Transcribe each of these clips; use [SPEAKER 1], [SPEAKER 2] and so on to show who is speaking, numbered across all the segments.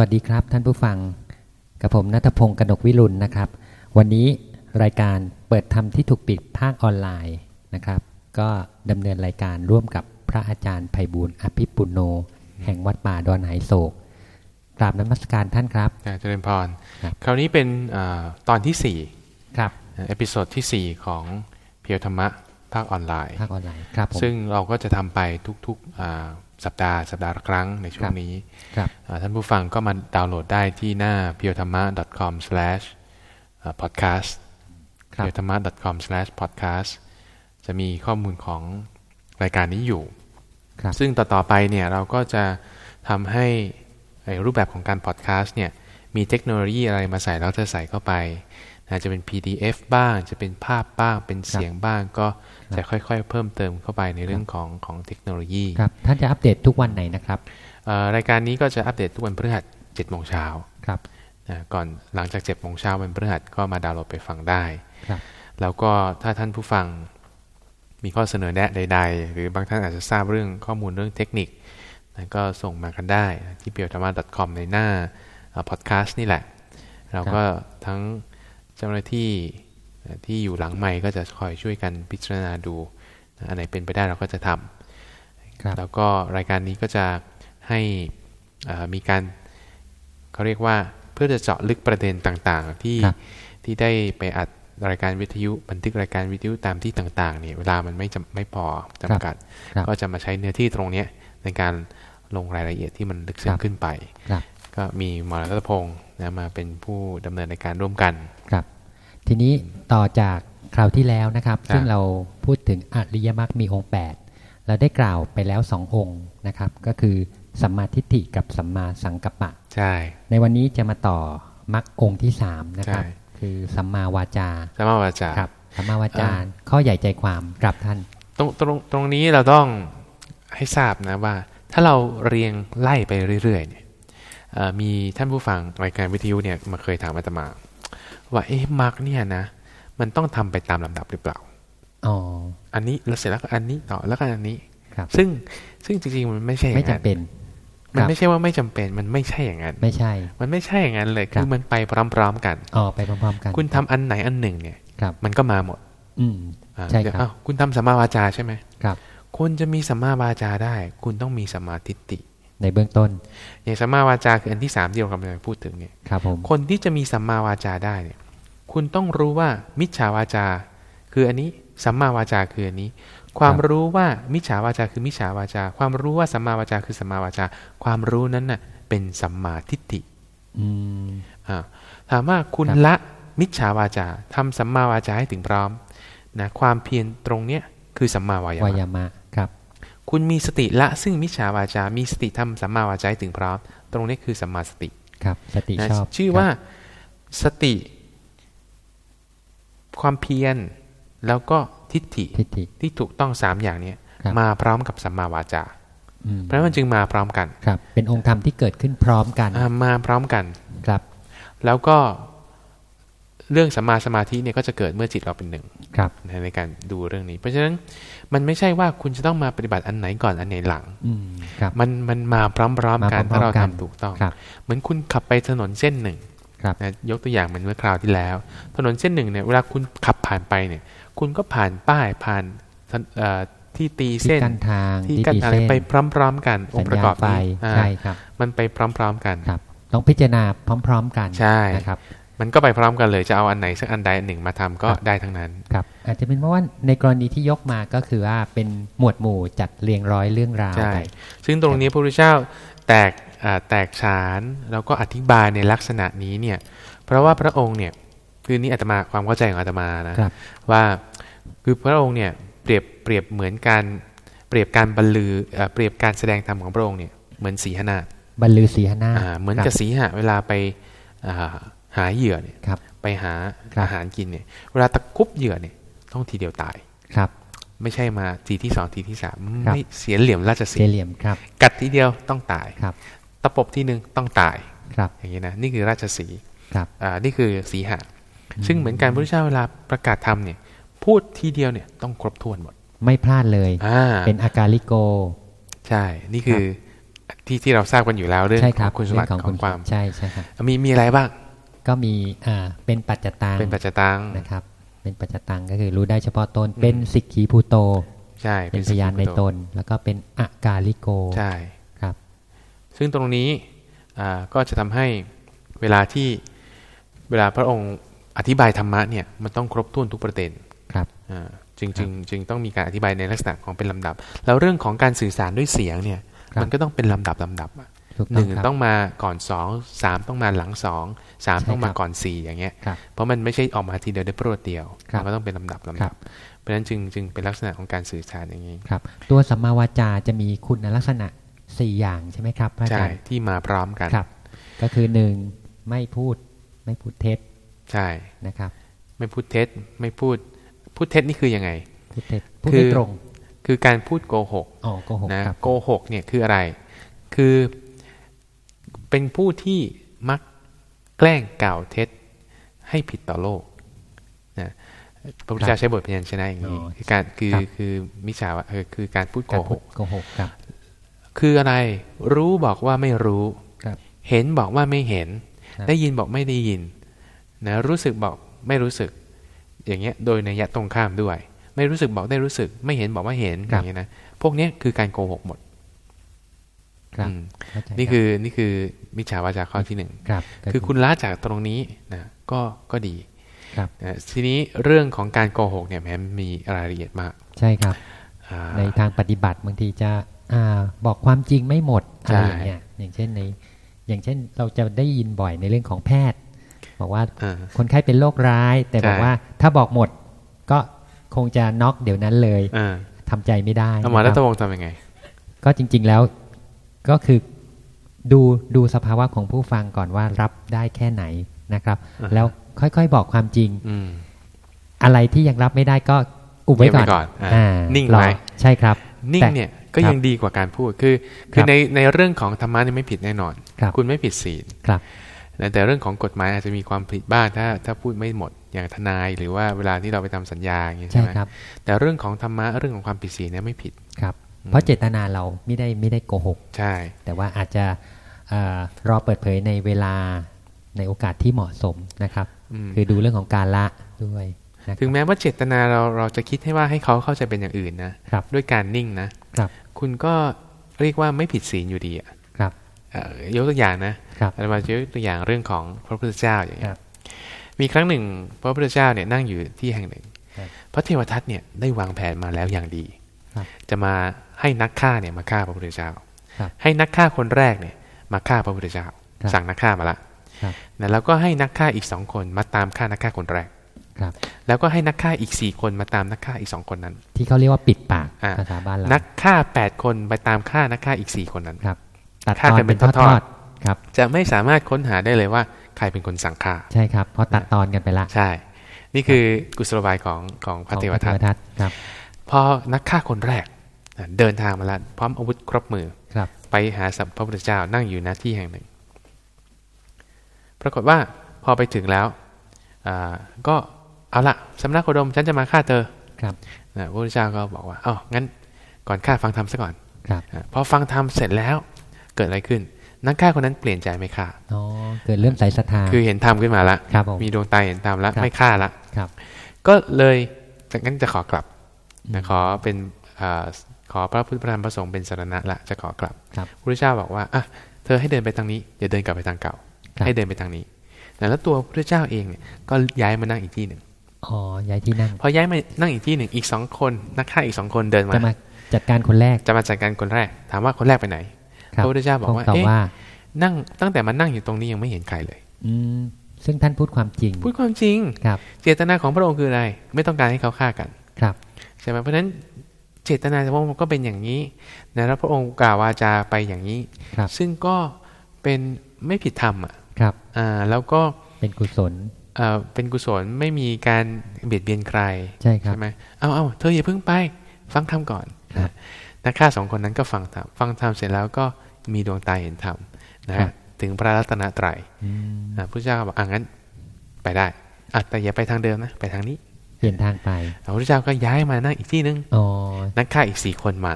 [SPEAKER 1] สวัสดีครับ ท่านผู้ฟัง กับผมนัทพงศ์กนกวิรุณนะครับ วันนี้รายการเปิดธรรมที่ถูกปิดภาคออนไลน์นะครับ ก็ดำเนินรายการร่วมกับพระอาจารย์ไพบูลย์อภิปุณฺโณ แห่งวัดป่าดอนหายโศกกราบนมัสการท่านครับ
[SPEAKER 2] อ่าเจริญพร
[SPEAKER 1] ครับ
[SPEAKER 2] คราวนี้เป็นอ่าตอนที่ 4
[SPEAKER 1] ครับ
[SPEAKER 2] episode ที่ 4 ของ Pure ธรรมะภาคออนไลน์
[SPEAKER 1] ภาคออนไลน์ครับผม
[SPEAKER 2] ซึ่งเราก็จะทำไปทุกๆอ่า สัปดาห์สัปดาห์ละครั้งในช่ว
[SPEAKER 1] ครั
[SPEAKER 2] ง
[SPEAKER 1] บ
[SPEAKER 2] นี้
[SPEAKER 1] ครับ
[SPEAKER 2] อ่าท่านผู้ฟังก็มาดาวน์โหลดได้ที่หน้า p u r e t h a m m a c o m podcast
[SPEAKER 1] ครับ
[SPEAKER 2] p u r e t h a m m a c o m podcast จะมีข้อมูลของรายการนี้อยู่
[SPEAKER 1] ครับ
[SPEAKER 2] ซึ่งต่อๆไปเนี่ยเราก็จะทำให้ไอ้รูปแบบของการพอดแคสต์เนี่ยมีเทคโนโลยีอะไรมาใส่แล้วจะใส่เข้าไปนะจะเป็น PDF บ้าง จะเป็นภาพบ้าง เป็นเสียงบ้างก็ จะค่อยๆ เพิ่มเติมเข้าไปในเรื่องของของเทคโนโลยี
[SPEAKER 1] ครับท่านจะอัปเดตทุกวันไหนนะครับ
[SPEAKER 2] เอ่อรายการนี้ก็จะอัปเดตทุกวันพฤหัส7โมงเช้า
[SPEAKER 1] ครับ
[SPEAKER 2] นะก่อนหลังจาก7โมงเช้าวันพฤหัสก็มาดาวน์โหลดไปฟังได้
[SPEAKER 1] ครับ
[SPEAKER 2] แล้วก็ถ้าท่านผู้ฟังมีข้อเสนอแนะใด ๆ หรือบางท่านอาจจะทราบเรื่องข้อมูลเรื่องเทคนิคนะก็ส่งมากันได้ที่ p i o t a m a c o m ในหน้าพอดแคสต์นี่แหละ เราก็ทั้งเจ้าหน้าที่ ที่อยู่หลังไมค์ก็จะคอยช่วยกันพิจารณาดูนะอันไหนเป็นไปได้เราก็จะทำ
[SPEAKER 1] ครับ
[SPEAKER 2] แล้วก็รายการนี้ก็จะให้เอ่อมีการเขาเรียกว่าเพื่อจะเจาะลึกประเด็นต่างๆ ที่
[SPEAKER 1] ครับ
[SPEAKER 2] ที่ได้ไปอัดรายการวิทยุบันทึกรายการวิทยุตามที่ต่างๆเนี่ยเวลามันไม่จำไม่พอจำกัด
[SPEAKER 1] ครับ
[SPEAKER 2] ก็จะมาใช้เนื้อที่ตรงเนี้ยในการลงรายละเอียดที่มันลึกซึ้
[SPEAKER 1] ค
[SPEAKER 2] ง
[SPEAKER 1] รับ
[SPEAKER 2] ขึ้นไป
[SPEAKER 1] ครับ
[SPEAKER 2] ก็มีหมอรัตพงศ์นะมาเป็นผู้ดำเนินในการร่วมกัน
[SPEAKER 1] ครับ ทีนี้ ต่อจากคราวที่แล้วนะครับ
[SPEAKER 2] ครับ
[SPEAKER 1] ซึ่งเราพูดถึงอริยมรรคมีองค์ 8 เราได้กล่าวไปแล้วสององค์นะครับ ก็คือสัมมาทิฏฐิกับสัมมาสังกัปปะ
[SPEAKER 2] ใช่
[SPEAKER 1] ในวันนี้จะมาต่อมรรคองค์ที่สามนะครับ
[SPEAKER 2] ใช่
[SPEAKER 1] คือสัมมาวาจา
[SPEAKER 2] สมาวาจา
[SPEAKER 1] ครับสัมมาวาจา
[SPEAKER 2] อ่า
[SPEAKER 1] ข้อใหญ่ใจความกลับท่าน
[SPEAKER 2] ตรงตรงตรงนี้เราต้องให้ทราบนะว่า ถ้าเราเรียงไล่ไปเรื่อยๆเนี่ยเอ่อมีท่านผู้ฟังรายการวิทยุเนี่ยมาเคยถามอาตมา ว่าเอ๊ะมาร์กเนี่ยนะ มันต้องทำไปตามลำดับหรือเปล่า
[SPEAKER 1] อ๋อ
[SPEAKER 2] อันนี้แล้วเสร็จแล้วก็อันนี้ต่อแล้วก็อันนี้
[SPEAKER 1] ครับ
[SPEAKER 2] ซึ่งซึ่งจริงๆมันไม่ใช่อย่า
[SPEAKER 1] ไม่
[SPEAKER 2] ง
[SPEAKER 1] จำ
[SPEAKER 2] นั้น
[SPEAKER 1] เป็น
[SPEAKER 2] มัน
[SPEAKER 1] ครับ
[SPEAKER 2] ไม่ใช่ว่าไม่จำเป็นมันไม่ใช่อย่างนั้น
[SPEAKER 1] ไม่ใช่
[SPEAKER 2] มันไม่ใช่อย่างนั้นเลย
[SPEAKER 1] ครั
[SPEAKER 2] คือบมันไปพร้อมๆกัน
[SPEAKER 1] อ๋อไปพร้อมๆกัน
[SPEAKER 2] คุณทำอันไหนอันหนึ่งเนี่ย
[SPEAKER 1] ครับ
[SPEAKER 2] มันก็มาหมด
[SPEAKER 1] อืม
[SPEAKER 2] อ่า
[SPEAKER 1] ใช่ครับ
[SPEAKER 2] อ้าวคุณทำสัมมาวาจาใช่ไหม
[SPEAKER 1] ครับ
[SPEAKER 2] คนจะมีสัมมาวาจาได้ คุณต้องมีสัมมาทิฏฐิ
[SPEAKER 1] ในเบื้องต้น
[SPEAKER 2] อย่างสัมมาวาจาคืออันที่สามที่เรากำลังพูดถึงเนี่ย
[SPEAKER 1] ครับผม
[SPEAKER 2] คนที่จะมีสัมมาวาจาได้เนี่ย คุณต้องรู้ว่ามิจฉาวาจา คืออันนี้สัมมาวาจาคืออันนี้ ความรู้ว่ามิจฉาวาจาคือมิจฉาวาจา ความรู้ว่าสัมมาวาจาคือสัมมาวาจา ความรู้นั้นน่ะเป็นสัมมาทิฏฐิ
[SPEAKER 1] อืม
[SPEAKER 2] อ่าถามว่าคุณ
[SPEAKER 1] ครับ
[SPEAKER 2] ละมิจฉาวาจาทำสัมมาวาจาให้ถึงพร้อมนะความเพียรตรงเนี้ยคือสัมมาวายามะ
[SPEAKER 1] วายามะครับ
[SPEAKER 2] คุณมีสติละซึ่งมิจฉาวาจา มีสติทำสัมมาวาจาให้ถึงพร้อม ตรงนี้คือสัมมาสติ
[SPEAKER 1] ครับ สติ
[SPEAKER 2] นะ
[SPEAKER 1] ชอบ
[SPEAKER 2] ชื่อ
[SPEAKER 1] ครับ
[SPEAKER 2] ว่าสติ ความเพียรแล้วก็ทิฏฐิ
[SPEAKER 1] ทิฏฐิ
[SPEAKER 2] ที่ถูกต้องสามอย่างเนี้ย
[SPEAKER 1] ครับ
[SPEAKER 2] มาพร้อมกับสัมมาวาจา
[SPEAKER 1] อืม
[SPEAKER 2] เพราะฉะนั้นมันจึงมาพร้อมกัน
[SPEAKER 1] ครับ เป็นองค์ธรรมที่เกิดขึ้นพร้อมกัน
[SPEAKER 2] อ่ามาพร้อมกัน
[SPEAKER 1] ครับ
[SPEAKER 2] แล้วก็เรื่องสัมมาสมาธิเนี่ยก็จะเกิดเมื่อจิตเราเป็นหนึ่ง
[SPEAKER 1] ครับ
[SPEAKER 2] ในในการดูเรื่องนี้ เพราะฉะนั้นมันไม่ใช่ว่าคุณจะต้องมาปฏิบัติอันไหนก่อนอันไหนหลัง
[SPEAKER 1] อืมครับ
[SPEAKER 2] มันมันมาพร้อมๆกัน
[SPEAKER 1] มาพร้อมๆ
[SPEAKER 2] ถ้าเรา
[SPEAKER 1] กัน
[SPEAKER 2] ทำถูกต้อง
[SPEAKER 1] ครับ
[SPEAKER 2] เหมือนคุณขับไปถนนเส้นหนึ่ง
[SPEAKER 1] ครับ
[SPEAKER 2] นะยกตัวอย่างเหมือนเมื่อคราวที่แล้ว ถนนเส้นหนึ่งเนี่ยเวลาคุณขับผ่านไปเนี่ย คุณก็ผ่านป้ายผ่านถนเอ่อที่ตี
[SPEAKER 1] ที่
[SPEAKER 2] เส้น
[SPEAKER 1] กั้นทาง
[SPEAKER 2] ที่
[SPEAKER 1] ที่
[SPEAKER 2] กัน
[SPEAKER 1] ตี
[SPEAKER 2] อะไร
[SPEAKER 1] เส้น
[SPEAKER 2] ไปพร้อมๆ กันอง
[SPEAKER 1] สัญ
[SPEAKER 2] ค์ประ
[SPEAKER 1] ญาก
[SPEAKER 2] อบ
[SPEAKER 1] ณไฟ
[SPEAKER 2] นี้อ่า
[SPEAKER 1] ใช่ครับ
[SPEAKER 2] มันไปพร้อมๆกัน
[SPEAKER 1] ครับต้องพิจารณาพร้อม ๆ กัน
[SPEAKER 2] ใช่
[SPEAKER 1] นะครับ
[SPEAKER 2] มันก็ไปพร้อมกันเลยจะเอาอันไหนสักอันใดอันหนึ่งมาทำก็
[SPEAKER 1] ครับ
[SPEAKER 2] ได้ทั้งนั้น
[SPEAKER 1] ครับอาจจะเป็นเพราะว่าในกรณีที่ยกมาก็คือว่าเป็นหมวดหมู่จัดเรียงร้อยเรื่องราว
[SPEAKER 2] ใช่
[SPEAKER 1] ไป
[SPEAKER 2] ซึ่งตรงนี้พระพุทธเจ้าแตกอ่า แตกฉานแล้วก็อธิบายในลักษณะนี้เนี่ยเพราะว่าพระองค์เนี่ยคือนี่อาตมาความเข้าใจของอาตมานะครับว่าคือพระองค์เนี่ยเปรียบเปรียบเหมือนการเปรียบการบรรลือเอ่อเปรียบการแสดงธรรมของพระองค์เนี่ยเหมือนสีหนาฏ
[SPEAKER 1] บรรลือสีหนาฏ
[SPEAKER 2] อ่าเหมือน
[SPEAKER 1] ครับ
[SPEAKER 2] กับสีหะเวลาไปอ่าหาเหยื่อเนี่ย
[SPEAKER 1] ครับ
[SPEAKER 2] ไปหา
[SPEAKER 1] ครับ
[SPEAKER 2] อาหารกินเนี่ยเวลาตะคุบเหยื่อเนี่ยต้องทีเดียวตาย
[SPEAKER 1] ครับ
[SPEAKER 2] ไม่ใช่มาทีที่สองทีที่สาม
[SPEAKER 1] ครับ
[SPEAKER 2] ไม่เสียเหลี่ยมราชสี
[SPEAKER 1] เซ
[SPEAKER 2] ห์
[SPEAKER 1] เหลียมครับ
[SPEAKER 2] กัดทีเดียวต้องตาย
[SPEAKER 1] ครับ
[SPEAKER 2] ตะปบทีหนึ่งต้องตาย
[SPEAKER 1] ครับ
[SPEAKER 2] อย่างนี้นะนี่คือราชสีห์
[SPEAKER 1] ครับ
[SPEAKER 2] อ่านี่คือสีหะซึ่งเหมือนกันพระพุทธเจ้าเวลาประกาศธรรมเนี่ย พูดทีเดียวเนี่ยต้องครบถ้วนหมด
[SPEAKER 1] ไม่พลาดเลย
[SPEAKER 2] อ่า
[SPEAKER 1] เป็นอากาลิโก
[SPEAKER 2] ใช่ นี่คือทที่ที่เราทราบกันอยู่แล้วเรื่อง
[SPEAKER 1] ใช่
[SPEAKER 2] ข
[SPEAKER 1] ครั
[SPEAKER 2] อบงคุณสมบัติ
[SPEAKER 1] เรื่อง
[SPEAKER 2] ของความ
[SPEAKER 1] ใช่ใช่ครับ
[SPEAKER 2] มีมีอะไรบ้าง
[SPEAKER 1] ก็มีอ่าเป็นปัจจตัง
[SPEAKER 2] เป็นปัจจตัง
[SPEAKER 1] นะครับ เป็นปัจจตังก็คือรู้ได้เฉพาะตนเป็นสิกขีภูโต
[SPEAKER 2] ใช่
[SPEAKER 1] เป็นพยานในตน แล้วก็เป็นอากาลิโก
[SPEAKER 2] ใช่
[SPEAKER 1] ครับ
[SPEAKER 2] ซึ่งตรงนี้อ่าก็จะทำให้เวลาที่เวลาพระองค์อธิบายธรรมะเนี่ยมันต้องครบถ้วนทุกประเด็น
[SPEAKER 1] ครับ
[SPEAKER 2] อ่าจึงจึงจึงต้องมีการอธิบายในลักษณะของเป็นลำดับ แล้วเรื่องของการสื่อสารด้วยเสียงเนี่ย
[SPEAKER 1] ครับ
[SPEAKER 2] มันก็ต้องเป็นลำดับลำดับอะ
[SPEAKER 1] ถูก
[SPEAKER 2] ห
[SPEAKER 1] ต้อ
[SPEAKER 2] นึ่
[SPEAKER 1] ง
[SPEAKER 2] ง
[SPEAKER 1] ครับ
[SPEAKER 2] ต้องมาก่อนสองสามต้องมาหลังสองสาม
[SPEAKER 1] ใช่
[SPEAKER 2] ต้องมา
[SPEAKER 1] ครับ
[SPEAKER 2] ก่อนสี่อย่างเงี้ย
[SPEAKER 1] ครับ
[SPEAKER 2] เพราะมันไม่ใช่ออกมาทีเดียวได้โปรดเดียว
[SPEAKER 1] ครับ
[SPEAKER 2] มันก็ต้องเป็นลำดับลำ
[SPEAKER 1] ครั
[SPEAKER 2] ดับบเพราะฉะนั้นจึงจึงเป็นลักษณะของการสื่อสารอย่างนี้
[SPEAKER 1] ครับ ตัวสัมมาวาจาจะมีคุณลักษณะ สี่อย่างใช่ไหมครับพระอา
[SPEAKER 2] ใช่
[SPEAKER 1] จารย์
[SPEAKER 2] ที่มาพร้อมกัน
[SPEAKER 1] ครับ ก็คือหนึ่งไม่พูดไม่พูดเท็จ
[SPEAKER 2] ใช่
[SPEAKER 1] นะครับ
[SPEAKER 2] ไม่พูดเท็จไม่พูดพูดเท็จนี่คือยังไง
[SPEAKER 1] พูดเท็จพูด
[SPEAKER 2] คือ
[SPEAKER 1] ไม่ตรง
[SPEAKER 2] คือการพูดโกหก
[SPEAKER 1] อ๋อโกหก
[SPEAKER 2] นะครับโกหกเนี่ยคืออะไร คือเป็นผู้ที่มักแกล้งกล่าวเท็จให้ผิดต่อโลกนะพระพุทธเจ้าใช้บทพยัญชนะอย่างนี้คือการคือคือมิจฉาวะเออคือการพูดโก
[SPEAKER 1] การ
[SPEAKER 2] ห
[SPEAKER 1] พูด
[SPEAKER 2] ก
[SPEAKER 1] โกหก ครับ
[SPEAKER 2] คืออะไร รู้บอกว่าไม่รู้
[SPEAKER 1] ครับ
[SPEAKER 2] เห็นบอกว่าไม่เห็น
[SPEAKER 1] ครับ
[SPEAKER 2] ได้ยินบอกไม่ได้ยินนะรู้สึกบอกไม่รู้สึก อย่างเงี้ยโดยในยยะตรงข้ามด้วย ไม่รู้สึกบอกได้รู้สึก ไม่เห็นบอกว่าเห็นอย่างเงี้ยนะพวกเนี้ยคือการโกหกหมด
[SPEAKER 1] ครับ
[SPEAKER 2] อืม
[SPEAKER 1] เข้าใจ
[SPEAKER 2] นี่คือนี่คือมิจฉาวาจาข้อที่หนึ่ง
[SPEAKER 1] ครับก็
[SPEAKER 2] คือคุณละจากตรงนี้นะก็ก็ดี
[SPEAKER 1] ครับ
[SPEAKER 2] นะทีนี้เรื่องของการโกหกเนี่ยแหมมีรายละเอียดมาก
[SPEAKER 1] ใช่ครับ
[SPEAKER 2] อ่า
[SPEAKER 1] ในทางปฏิบัติบางทีจะ อาบอกความจริงไม่หมดอะ
[SPEAKER 2] ใช่
[SPEAKER 1] ไรอย่างเงี้ยอย่างเช่นในอย่างเช่นเราจะได้ยินบ่อยในเรื่องของแพทย์ บอกว่า
[SPEAKER 2] อ่า
[SPEAKER 1] คนไข้เป็นโรคร้าย แต่
[SPEAKER 2] ใช่
[SPEAKER 1] บอกว่าถ้าบอกหมดก็คงจะน็อกเดี๋ยวนั้นเลย
[SPEAKER 2] อ่า
[SPEAKER 1] ทำใจไม่ได้
[SPEAKER 2] แล้วหมอรั
[SPEAKER 1] นะ
[SPEAKER 2] ต
[SPEAKER 1] ครับ
[SPEAKER 2] วงศ์ทำยังไง
[SPEAKER 1] ก็จริง ๆแล้วก็คือดูดูสภาวะของผู้ฟังก่อนว่ารับได้แค่ไหนนะครับ
[SPEAKER 2] อ่าฮะ
[SPEAKER 1] แล้วค่อยๆบอกความจริง
[SPEAKER 2] อืม
[SPEAKER 1] อะไรที่ยังรับไม่ได้ก็อุบไว้ก่อน
[SPEAKER 2] เก็บไว้ก่อนอ่า
[SPEAKER 1] อ่า
[SPEAKER 2] นิ่ง
[SPEAKER 1] รอ
[SPEAKER 2] ไว้
[SPEAKER 1] ใช่ครับ
[SPEAKER 2] นิ่ง
[SPEAKER 1] แต่
[SPEAKER 2] เนี่ย ก็
[SPEAKER 1] ครับ
[SPEAKER 2] ยังดีกว่าการพูดคือ คือ
[SPEAKER 1] ครับ
[SPEAKER 2] ในในเรื่องของธรรมะนี่ไม่ผิดแน่นอน
[SPEAKER 1] ครับ
[SPEAKER 2] คุณไม่ผิดศีล
[SPEAKER 1] ครับ
[SPEAKER 2] นะแต่เรื่องของกฎหมายอาจจะมีความผิดบ้างถ้าถ้าพูดไม่หมดอย่างทนายหรือว่าเวลาที่เราไปทำสัญญาอย่างเงี้ย
[SPEAKER 1] ใช่
[SPEAKER 2] ใช่ไหม
[SPEAKER 1] ครับ
[SPEAKER 2] แต่เรื่องของธรรมะเรื่องของความผิดศีลเนี่ยไม่ผิด
[SPEAKER 1] ครับ เพราะเจตนาเราไม่ได้ไม่ได้โกหก
[SPEAKER 2] ใช่
[SPEAKER 1] แต่ว่าอาจจะเอ่อรอเปิดเผยในเวลาในโอกาสที่เหมาะสมนะครับ
[SPEAKER 2] อืม
[SPEAKER 1] คือดูเรื่องของการละด้วยนะค
[SPEAKER 2] ถึ
[SPEAKER 1] รับ
[SPEAKER 2] งแม้ว่าเจตนาเราเราจะคิดให้ว่าให้เขาเข้าใจเป็นอย่างอื่นนะครับด้วยการนิ่งนะ ครับ คุณก็เรียกว่าไม่ผิดศีลอยู่ดีอะ
[SPEAKER 1] ครับ
[SPEAKER 2] เอ่อยกตัวอย่างนะครับอาตมาจะยกตัวอย่างเรื่องของพระพุทธเจ้าอย่างเงี้
[SPEAKER 1] ครั
[SPEAKER 2] ย
[SPEAKER 1] บ
[SPEAKER 2] มีครั้งหนึ่ง พระพุทธเจ้าเนี่ยนั่งอยู่ที่แห่งหนึ่ง
[SPEAKER 1] ครับ
[SPEAKER 2] พระเทวทัตเนี่ยได้วางแผนมาแล้วอย่างดี
[SPEAKER 1] ครับ
[SPEAKER 2] จะมาให้นักฆ่าเนี่ยมาฆ่าพระพุทธเจ้า
[SPEAKER 1] ครับ
[SPEAKER 2] ให้นักฆ่าคนแรกเนี่ยมาฆ่าพระพุทธเจ้า
[SPEAKER 1] ครับ
[SPEAKER 2] สั่งนักฆ่ามาละ
[SPEAKER 1] ครับ
[SPEAKER 2] นะแล้วก็ให้นักฆ่าอีกสองคนมาตามฆ่านักฆ่าคนแรก
[SPEAKER 1] ครับ
[SPEAKER 2] แล้วก็ให้นักฆ่าอีกสี่คนมาตามนักฆ่าอีกสองคนนั้น
[SPEAKER 1] ที่เขาเรียกว่าปิดปาก
[SPEAKER 2] อ่า
[SPEAKER 1] ภาษาบ้านเรา
[SPEAKER 2] นักฆ่าแปดคนไปตามฆ่านักฆ่าอีกสี่คนนั้น
[SPEAKER 1] ครับตัด
[SPEAKER 2] ฆ่า
[SPEAKER 1] ตอน
[SPEAKER 2] กันเป็
[SPEAKER 1] เป็นนท
[SPEAKER 2] ทอ
[SPEAKER 1] อ
[SPEAKER 2] ด
[SPEAKER 1] ดๆครับ
[SPEAKER 2] จะไม่สามารถค้นหาได้เลยว่าใครเป็นคนสั่งฆ่า
[SPEAKER 1] ใช่ครับเพราะตัดตอนกันไปละ
[SPEAKER 2] ใช่ นี่คือกุศโลบายของของพระเทวทัต
[SPEAKER 1] ของทัตครับ
[SPEAKER 2] พอนักฆ่าคนแรกอะเดินทางมาแล้วพร้อมอาวุธครบมือ
[SPEAKER 1] ครับ
[SPEAKER 2] ไปหาสัมพระพุทธเจ้านั่งอยู่ณที่แห่งหนึ่ง ปรากฏว่าพอไปถึงแล้วอ่าก็ เอาละสำนักโคดมฉันจะมาฆ่าเธอ
[SPEAKER 1] ครับ
[SPEAKER 2] นะพระพุทธเจ้าก็บอกว่าอ๋องั้นก่อนฆ่าฟังธรรมซะก่อน
[SPEAKER 1] ครับ
[SPEAKER 2] อะพอฟังธรรมเสร็จแล้วเกิดอะไรขึ้น นักฆ่าคนนั้นเปลี่ยนใจไม่ฆ่า
[SPEAKER 1] อ๋อเกิดเริ่มสายศรัทธา
[SPEAKER 2] คือเห็นธรรมขึ้นมาละ
[SPEAKER 1] ครับผม
[SPEAKER 2] มีดวงตาเห็นธรรมแล้ว
[SPEAKER 1] ครับ
[SPEAKER 2] ไม่ฆ่าละ
[SPEAKER 1] ครับ
[SPEAKER 2] ก็เลยจากนั้นจะขอกลับนะขอเป็นอ่าขอพระพุทธพระธรรมพระสงฆ์เป็นสรณะละจะขอกลับ
[SPEAKER 1] ครับ
[SPEAKER 2] พระพุทธเจ้าบอกว่าอะเธอให้เดินไปทางนี้อย่าเดินกลับไปทางเก่า
[SPEAKER 1] ครับ
[SPEAKER 2] ให้เดินไปทางนี้นะแล้วตัวพระพุทธเจ้าเองเนี่ยก็ย้ายมานั่งอีกที่หนึ่ง
[SPEAKER 1] อ๋อย้ายที่นั่ง
[SPEAKER 2] พอย้ายมานั่งอีกที่หนึ่งอีกสองคนนักฆ่าอีกสองคนเดินมา
[SPEAKER 1] จะมาจัดการคนแรก
[SPEAKER 2] จะมาจัดการคนแรก ถามว่าคนแรกไปไหน
[SPEAKER 1] ค
[SPEAKER 2] พระพุทธเจ้าบอกว่า
[SPEAKER 1] คงตอบ
[SPEAKER 2] เอ๊ะ
[SPEAKER 1] ว่า
[SPEAKER 2] นั่งตั้งแต่มานั่งอยู่ตรงนี้ยังไม่เห็นใครเลย
[SPEAKER 1] อืมซึ่งท่านพูดความจริง
[SPEAKER 2] พูดความจริง
[SPEAKER 1] ครับ
[SPEAKER 2] เจตนาของพระองค์คืออะไร ไม่ต้องการให้เขาฆ่ากัน
[SPEAKER 1] ครับ
[SPEAKER 2] ใช่ไหมเพราะฉะนั้นเจตนาของพระองค์ก็เป็นอย่างนี้นะแล้วพระองค์กล่าววาจาไปอย่างนี้
[SPEAKER 1] ครับ
[SPEAKER 2] ซึ่งก็เป็นไม่ผิดธรรมอะ
[SPEAKER 1] ครับ
[SPEAKER 2] อ่าแล้วก็
[SPEAKER 1] เป็นกุศล
[SPEAKER 2] เอ่อเป็นกุศลไม่มีการเบียดเบียนใคร
[SPEAKER 1] ใช่ครับ
[SPEAKER 2] ไหมเอาเอาเธออย่าเพิ่งไป ฟังธรรมก่อน
[SPEAKER 1] ครับ
[SPEAKER 2] นักฆ่าสองคนนั้นก็ฟังธรรมฟังธรรมเสร็จแล้วก็มีดวงตาเห็นธรรมนะ
[SPEAKER 1] ครั
[SPEAKER 2] ฮะ
[SPEAKER 1] บ
[SPEAKER 2] ถึงพระรัตนตรัย
[SPEAKER 1] อืม
[SPEAKER 2] นะพระเจ้าก็บอกอะงั้นไปได้อะแต่อย่าไปทางเดิมนะไปทางนี้
[SPEAKER 1] เปลี่ยนทางไป
[SPEAKER 2] พระพุทธเจ้าก็ย้ายมานั่งอีกที่นึง
[SPEAKER 1] อ๋อ
[SPEAKER 2] นักฆ่าอีกสี่คนมา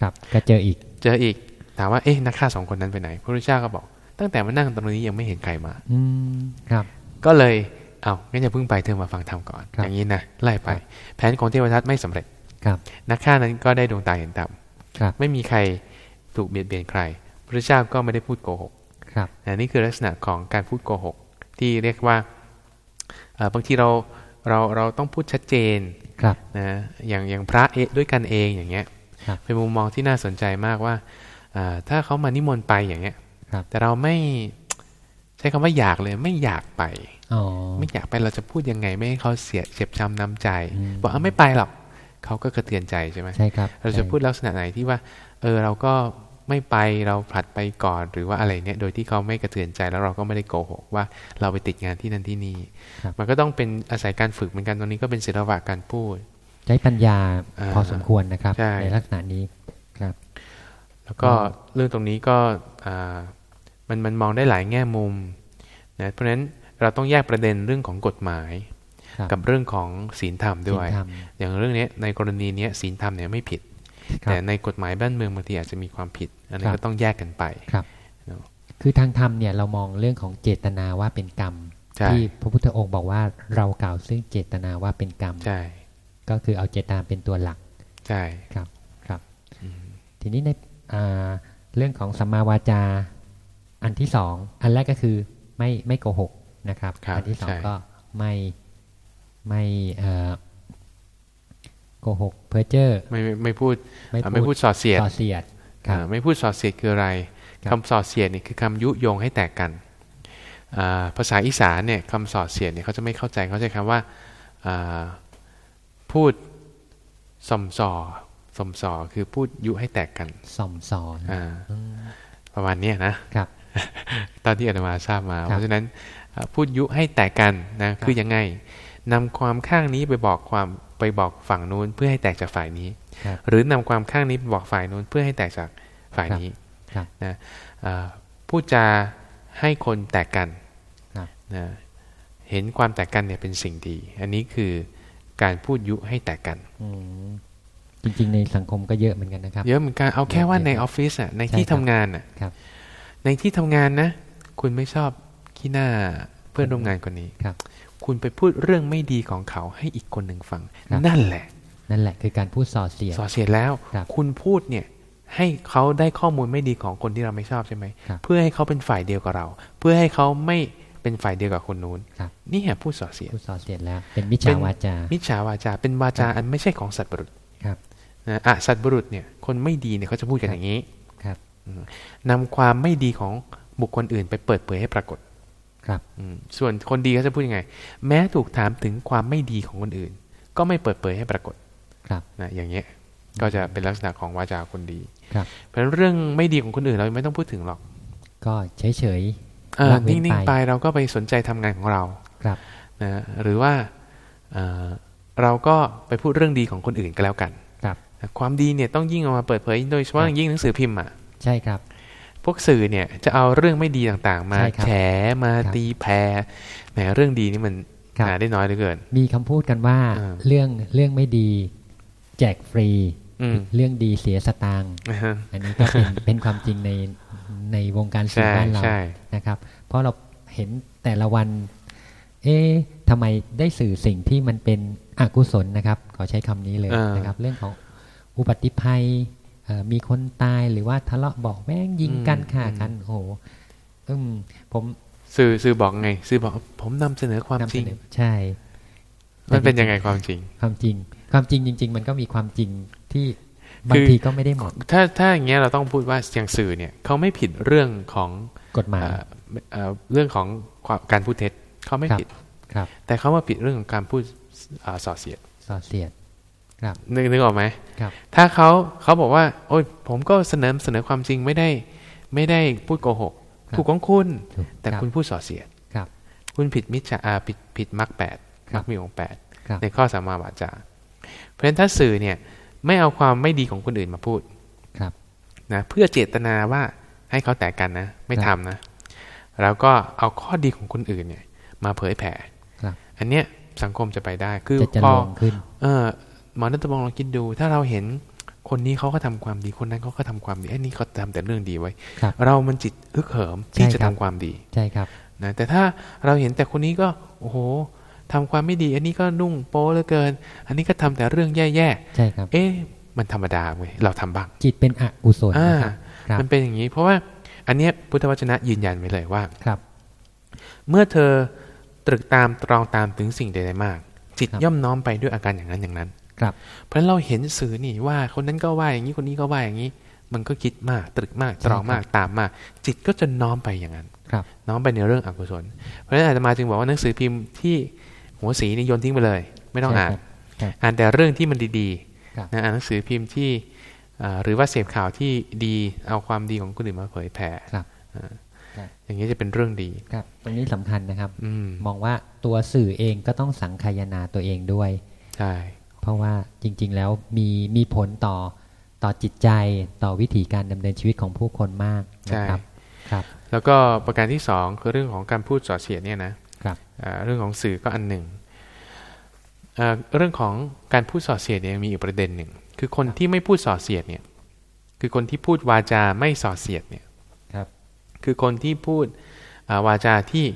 [SPEAKER 1] ครับ ก็เจออีก
[SPEAKER 2] เจออีก ถามว่า เอ๊ะ นักฆ่าสองคนนั้นไปไหน พระพุทธเจ้าก็บอก ตั้งแต่มานั่งตรงนี้ยังไม่เห็นใครมา
[SPEAKER 1] อืม ครับ
[SPEAKER 2] ก็เลย เอางั้นอย่าเพิ่งไปเธอมาฟังธรรมก่อน
[SPEAKER 1] ครับ
[SPEAKER 2] อย่างนี้นะไล่ไป
[SPEAKER 1] ครับ
[SPEAKER 2] แผนของเทวทัตไม่สำเร็จ
[SPEAKER 1] ครับ
[SPEAKER 2] นักฆ่านั้นก็ได้ดวงตาเห็นธรรม
[SPEAKER 1] ครับ
[SPEAKER 2] ไม่มีใครถูกเบียดเบียนใคร พระเจ้าก็ไม่ได้พูดโกหก
[SPEAKER 1] ครับ
[SPEAKER 2] อันนี้คือลักษณะของการพูดโกหก ที่เรียกว่าเอ่อบางทีเราเราเราต้องพูดชัดเจน
[SPEAKER 1] ครับ
[SPEAKER 2] นะอย่างอย่างพระเอะด้วยกันเองอย่างเงี้ย
[SPEAKER 1] ครับ
[SPEAKER 2] เป็นมุมมองที่น่าสนใจมากว่าอ่าถ้าเขามานิมนต์ไปอย่างเงี้ย
[SPEAKER 1] ครับ
[SPEAKER 2] แต่เราไม่ใช้คำว่าอยากเลยไม่อยากไป
[SPEAKER 1] อ๋อ
[SPEAKER 2] ไม่อยากไปเราจะพูดยังไงไม่ให้เขาเสียเจ็บช้ำน้ำใจ
[SPEAKER 1] อืม
[SPEAKER 2] บอกเอาไม่ไปหรอกเขาก็กระเทือนใจใช่ไหม
[SPEAKER 1] ใช่ครับ
[SPEAKER 2] เราจะพูดลักษณะไหนที่ว่า เออเราก็ไม่ไปเราผลัดไปก่อนหรือว่าอะไรเนี่ยโดยที่เขาไม่กระเทือนใจแล้วเราก็ไม่ได้โกหกว่าเราไปติดงานที่นั่นที่นี่
[SPEAKER 1] ครับ
[SPEAKER 2] มันก็ต้องเป็นอาศัยการฝึกเหมือนกันตรงนี้ก็เป็นศิลปะการพูด
[SPEAKER 1] ใช้ปัญญา
[SPEAKER 2] อ่า
[SPEAKER 1] พอสมควรนะครับ
[SPEAKER 2] ใช่
[SPEAKER 1] ลักษณะนี้ครับ
[SPEAKER 2] แล้วก็เรื่องตรงนี้ก็อ่ามันมันมองได้หลายแง่มุมนะเพราะฉะนั้น เราต้องแยกประเด็นเรื่องของกฎหมาย
[SPEAKER 1] ครับ
[SPEAKER 2] กับเรื่องของศีลธรรมด้วย
[SPEAKER 1] ศีลธรรม
[SPEAKER 2] อย่างเรื่องเนี้ยในกรณีเนี้ยศีลธรรมเนี่ยไม่ผิด
[SPEAKER 1] ครับ
[SPEAKER 2] แต่ในกฎหมายบ้านเมืองบางทีอาจจะมีความผิด อันนี้
[SPEAKER 1] ครับ
[SPEAKER 2] ก็ต้องแยกกันไป
[SPEAKER 1] ครับ
[SPEAKER 2] เนอะ
[SPEAKER 1] คือทางธรรมเนี่ยเรามองเรื่องของเจตนาว่าเป็นกรรม
[SPEAKER 2] ใช่
[SPEAKER 1] ที่พระพุทธองค์บอกว่าเรากล่าวซึ่งเจตนาว่าเป็นกรรม
[SPEAKER 2] ใช่
[SPEAKER 1] ก็คือเอาเจตนาเป็นตัวหลัก
[SPEAKER 2] ใช่
[SPEAKER 1] ครับครับ
[SPEAKER 2] อืม
[SPEAKER 1] ทีนี้ในอ่าเรื่องของสัมมาวาจาอันที่สองอันแรกก็คือไม่ไม่โกหก นะครับ
[SPEAKER 2] ครับ
[SPEAKER 1] อัที่สอง
[SPEAKER 2] ใช่
[SPEAKER 1] ก็ไม่ไม่เอ่อโกหกเพ้อเจ้อ
[SPEAKER 2] ไม่ไม่ไม่พูด
[SPEAKER 1] ไม่
[SPEAKER 2] อ่าไม่พูดส่อเสียด
[SPEAKER 1] ส่อเสียดครับ
[SPEAKER 2] อ่าไม่พูดส่อเสียดคืออะไร
[SPEAKER 1] ครับ
[SPEAKER 2] คำส่อเสียดนี่คือคำยุยงให้แตกกันอ่าภาษาอีสานเนี่ยคำส่อเสียดเนี่ยเขาจะไม่เข้าใจเขาใช้คำว่าอ่าพูดสมส่อสมส่อคือพูดยุให้แตกกัน
[SPEAKER 1] ส่อมสอน
[SPEAKER 2] อ่าประมาณเนี้ยนะ
[SPEAKER 1] ครับ
[SPEAKER 2] ตอนที่อาตมาทราบมา
[SPEAKER 1] ครับ
[SPEAKER 2] เพราะฉะนั้นอ่า พูดยุให้แตกกันนะคือยังไงนำความข้างนี้ไปบอกความไปบอกฝั่งนู้นเพื่อให้แตกจากฝ่ายนี้
[SPEAKER 1] ครับ
[SPEAKER 2] หรือนำความข้างนี้ไปบอกฝ่ายนู้นเพื่อให้แตกจากฝ่ายนี้
[SPEAKER 1] ครับ
[SPEAKER 2] นะอ่าพูดจาให้คนแตกกัน
[SPEAKER 1] ครับ
[SPEAKER 2] นะเห็นความแตกกันเนี่ยเป็นสิ่งดี อันนี้คือการพูดยุให้แตกกัน
[SPEAKER 1] อืมจริงๆ ในสังคมก็เยอะเหมือนกันนะครับ
[SPEAKER 2] เยอะเหมือนกันเอาแค่ว่าในออฟฟิศอะในที่
[SPEAKER 1] ใช่ครับ
[SPEAKER 2] ทำงานอะ
[SPEAKER 1] ครับ
[SPEAKER 2] ในที่ทำงานนะ คุณไม่ชอบ ขี้หน้าเพื่อนร่วมงานคนนี้
[SPEAKER 1] ครับ
[SPEAKER 2] คุณไปพูดเรื่องไม่ดีของเขาให้อีกคนหนึ่งฟัง
[SPEAKER 1] ครับ
[SPEAKER 2] นั่นแหละ
[SPEAKER 1] นั่นแหละคือการพูดส่อเสียด
[SPEAKER 2] ส่อเสียดแล้ว
[SPEAKER 1] ครับ
[SPEAKER 2] คุณพูดเนี่ยให้เขาได้ข้อมูลไม่ดีของคนที่เราไม่ชอบใช่ไหม
[SPEAKER 1] ครับ
[SPEAKER 2] เพื่อให้เขาเป็นฝ่ายเดียวกับเรา เพื่อให้เขาไม่เป็นฝ่ายเดียวกับคนนู้น
[SPEAKER 1] ครับ
[SPEAKER 2] นี่แหละพูดส่อเสียด
[SPEAKER 1] พูดส่อเสียดแล้ว เป็นมิจฉาวาจา
[SPEAKER 2] มิจฉาวาจา เป็นวาจาอันไม่ใช่ของสัตว์บุรุษ
[SPEAKER 1] ครับ
[SPEAKER 2] นะอะสัตว์บุรุษเนี่ย คนไม่ดีเนี่ยเขาจะพูดกันอย่างนี้
[SPEAKER 1] ครับ
[SPEAKER 2] นำความไม่ดีของบุคคลอื่นไปเปิดเผยให้ปรากฏ
[SPEAKER 1] ครับ
[SPEAKER 2] อืมส่วนคนดีเขาจะพูดยังไง แม้ถูกถามถึงความไม่ดีของคนอื่น ก็ไม่เปิดเผยให้ปรากฏ
[SPEAKER 1] ครับ
[SPEAKER 2] นะอย่างเงี้ยก็จะเป็นลักษณะของวาจาคนดี
[SPEAKER 1] ครับ
[SPEAKER 2] เพราะฉะนั้นเรื่องไม่ดีของคนอื่นเราไม่ต้องพูดถึงหรอก
[SPEAKER 1] ก็เฉยเฉย
[SPEAKER 2] เออ
[SPEAKER 1] ละเว้น
[SPEAKER 2] นิ่งๆ
[SPEAKER 1] ไป
[SPEAKER 2] ไปเราก็ไปสนใจทำงานของเรา
[SPEAKER 1] ๆครับ
[SPEAKER 2] นะหรือว่าเอ่อเราก็ไปพูดเรื่องดีของคนอื่นก็แล้วกัน
[SPEAKER 1] ครับ
[SPEAKER 2] นะความดีเนี่ยต้องยิ่งเอามาเปิดเผยโดยเฉพาะ
[SPEAKER 1] ครับ
[SPEAKER 2] อย่างยิ่งหนังสือพิมพ์อะ
[SPEAKER 1] ใช่ครับ
[SPEAKER 2] พวกสื่อเนี่ยจะเอาเรื่องไม่ดีต่างๆ มา
[SPEAKER 1] ใช่ครับ
[SPEAKER 2] แฉมา
[SPEAKER 1] ครับ
[SPEAKER 2] ตีแผ่แหมเรื่องดีนี่มัน
[SPEAKER 1] ครับ
[SPEAKER 2] หาได้น้อยเหลือเกิน
[SPEAKER 1] มีคำพูดกันว่า
[SPEAKER 2] อ่า
[SPEAKER 1] เรื่องเรื่องไม่ดี แจกฟรี
[SPEAKER 2] อืม
[SPEAKER 1] เรื่องดีเสียสตางค์
[SPEAKER 2] นะฮะ
[SPEAKER 1] อันนี้ก็เป็นเป็นความจริงในในวงการสื่อ
[SPEAKER 2] ใช่
[SPEAKER 1] บ้านเรา
[SPEAKER 2] ใช่
[SPEAKER 1] นะครับ เพราะเราเห็นแต่ละวัน เอ๊ะทำไมได้สื่อสิ่งที่มันเป็นอกุศลนะครับ ขอใช้คำนี้เลย
[SPEAKER 2] เออ
[SPEAKER 1] นะครับ เรื่องของอุบัติภัยเอ่อ มีคนตายหรือว่าทะเลาะเบอกแว้งยิงกันฆ่ากันโอ้โหอืมผม
[SPEAKER 2] สื่อสื่อบอกไง สื่อบอกผมนำเสนอความ
[SPEAKER 1] นำ
[SPEAKER 2] จริง
[SPEAKER 1] เสนอใช่
[SPEAKER 2] มันเป็นยังไงความจริง
[SPEAKER 1] ความจริง ความจริงจริง ๆ มันก็มีความจริงที่บา
[SPEAKER 2] คื
[SPEAKER 1] ง
[SPEAKER 2] อ
[SPEAKER 1] ทีก็ไม่ได้หมด
[SPEAKER 2] ถ้าถ้าอย่างเงี้ยเราต้องพูดว่าอย่างสื่อเนี่ยเขาไม่ผิดเรื่องของ
[SPEAKER 1] กฎหมาย
[SPEAKER 2] เอ่อเอ่อเรื่องของความการพูดเท็จเขาไม่
[SPEAKER 1] ครับ
[SPEAKER 2] ผิด
[SPEAKER 1] ครับ
[SPEAKER 2] แต่เขามาผิดเรื่องของการพูดเอ่อส่อเสียด
[SPEAKER 1] ส่อเสียดครับ
[SPEAKER 2] นึกนึกออกไหม
[SPEAKER 1] ครับ
[SPEAKER 2] ถ้าเขาเขาบอกว่า โอ้ยผมก็เสนอเสนอความจริงไม่ได้ ไม่ได้พูดโกหก
[SPEAKER 1] ครับ
[SPEAKER 2] ถูกของคุณ
[SPEAKER 1] ถูก
[SPEAKER 2] แต่
[SPEAKER 1] รับ
[SPEAKER 2] คุณพูดส่อเสียด
[SPEAKER 1] ครับ
[SPEAKER 2] คุณผิดมิจฉาอ่าผิดผิดมรรคแปด
[SPEAKER 1] ครั
[SPEAKER 2] มร
[SPEAKER 1] บ
[SPEAKER 2] รคมีองค์แปด
[SPEAKER 1] ครับ
[SPEAKER 2] ในข้อสามมาวาจา เพราะฉะนั้นถ้าสื่อเนี่ยไม่เอาความไม่ดีของคนอื่นมาพูด
[SPEAKER 1] ครับ
[SPEAKER 2] นะเพื่อเจตนาว่าให้เขาแตกกันนะ ไม่
[SPEAKER 1] ค
[SPEAKER 2] ทำ
[SPEAKER 1] รับ
[SPEAKER 2] นะ แล้วก็เอาข้อดีของคนอื่นเนี่ย มาเผยแผ่
[SPEAKER 1] ครับ
[SPEAKER 2] อันเนี้ยสังคมจะไปได้ คือ
[SPEAKER 1] จะเจ
[SPEAKER 2] พอ
[SPEAKER 1] ริญขึ้น
[SPEAKER 2] เออ หมอนัตพงศ์ลองคิดดู ถ้าเราเห็นคนนี้เขาก็ทำความดีคนนั้นเขาก็ทำความดีไอ้นี่เขาทำแต่เรื่องดีไว้
[SPEAKER 1] ครับ
[SPEAKER 2] เรามันจิตฮึกเหิมที่
[SPEAKER 1] ใช่
[SPEAKER 2] จะ
[SPEAKER 1] ครั
[SPEAKER 2] ทำ
[SPEAKER 1] บ
[SPEAKER 2] ความดี
[SPEAKER 1] ใช่ครับ
[SPEAKER 2] นะแต่ถ้าเราเห็นแต่คนนี้ก็โอ้โหทำความไม่ดี อันนี้ก็นุ่งโป๊เหลือเกิน อันนี้ก็ทำแต่เรื่องแย่
[SPEAKER 1] ใช่ครับ
[SPEAKER 2] ๆเอ๊ะมันธรรมดาเว้ยเราทำบ้าง
[SPEAKER 1] จิตเป็นอกุศล
[SPEAKER 2] อ่า
[SPEAKER 1] นะครับครับ
[SPEAKER 2] มันเป็นอย่างนี้ เพราะว่าอันเนี้ยพุทธวจนะยืนยันไว้เลยว่า
[SPEAKER 1] ครับ
[SPEAKER 2] เมื่อเธอตรึกตามตรองตามถึงสิ่งใดๆมาก จิต
[SPEAKER 1] ครับ
[SPEAKER 2] ย่อมน้อมไปด้วยอาการอย่างนั้นอย่างนั้น
[SPEAKER 1] ครับ
[SPEAKER 2] เพราะฉะนั้นเราเห็นสื่อนี่ว่าคนนั้นก็ว่าอย่างนี้คนนี้ก็ว่าอย่างนี้ มันก็คิดมากตรึกมากตรองมากตามมาก จิตก็จะน้อมไปอย่างนั้น
[SPEAKER 1] ครับ
[SPEAKER 2] น้อมไปในเรื่องอกุศล เพราะฉะนั้นอาตมาจึงบอกว่าหนังสือพิมพ์ที่หัวสีนี่โยนทิ้งไปเลย ไม่ต้องอ่าน
[SPEAKER 1] ใช่ครับ
[SPEAKER 2] อ่านแต่เรื่องที่มันดี
[SPEAKER 1] ครับ
[SPEAKER 2] ๆนะอ่านหนังสือพิมพ์ที่อ่าหรือว่าเสพข่าวที่ดีเอาความดีของคนอื่นมาเผยแผ่
[SPEAKER 1] ครับ
[SPEAKER 2] อ่า
[SPEAKER 1] ครับ
[SPEAKER 2] อย่างนี้จะเป็นเรื่องดี
[SPEAKER 1] ครับ ตรงนี้สำคัญนะครับ
[SPEAKER 2] อืม
[SPEAKER 1] มองว่าตัวสื่อเองก็ต้องสังคายนาตัวเองด้วย
[SPEAKER 2] ใช่
[SPEAKER 1] เพราะว่าจริง ๆ แล้วมีมีผลต่อต่อจิตใจต่อวิถีการดำเนินชีวิตของผู้คนมากนะครับครับ
[SPEAKER 2] แล้วก็ประการที่สองคือเรื่องของการพูดส่อเสียดเนี่ยนะครับอ่าเรื่องของสื่อก็อันหนึ่งอ่าเรื่องของการพูดส่อเสียดเนี่ยมีอีกประเด็นหนึ่งคือคนที่ไม่พูดส่อเสียดเนี่ยคือคนที่พูดวาจาไม่ส่อเสียดเนี่ย
[SPEAKER 1] ครับ
[SPEAKER 2] คือคนที่พูดอ่าวาจาที่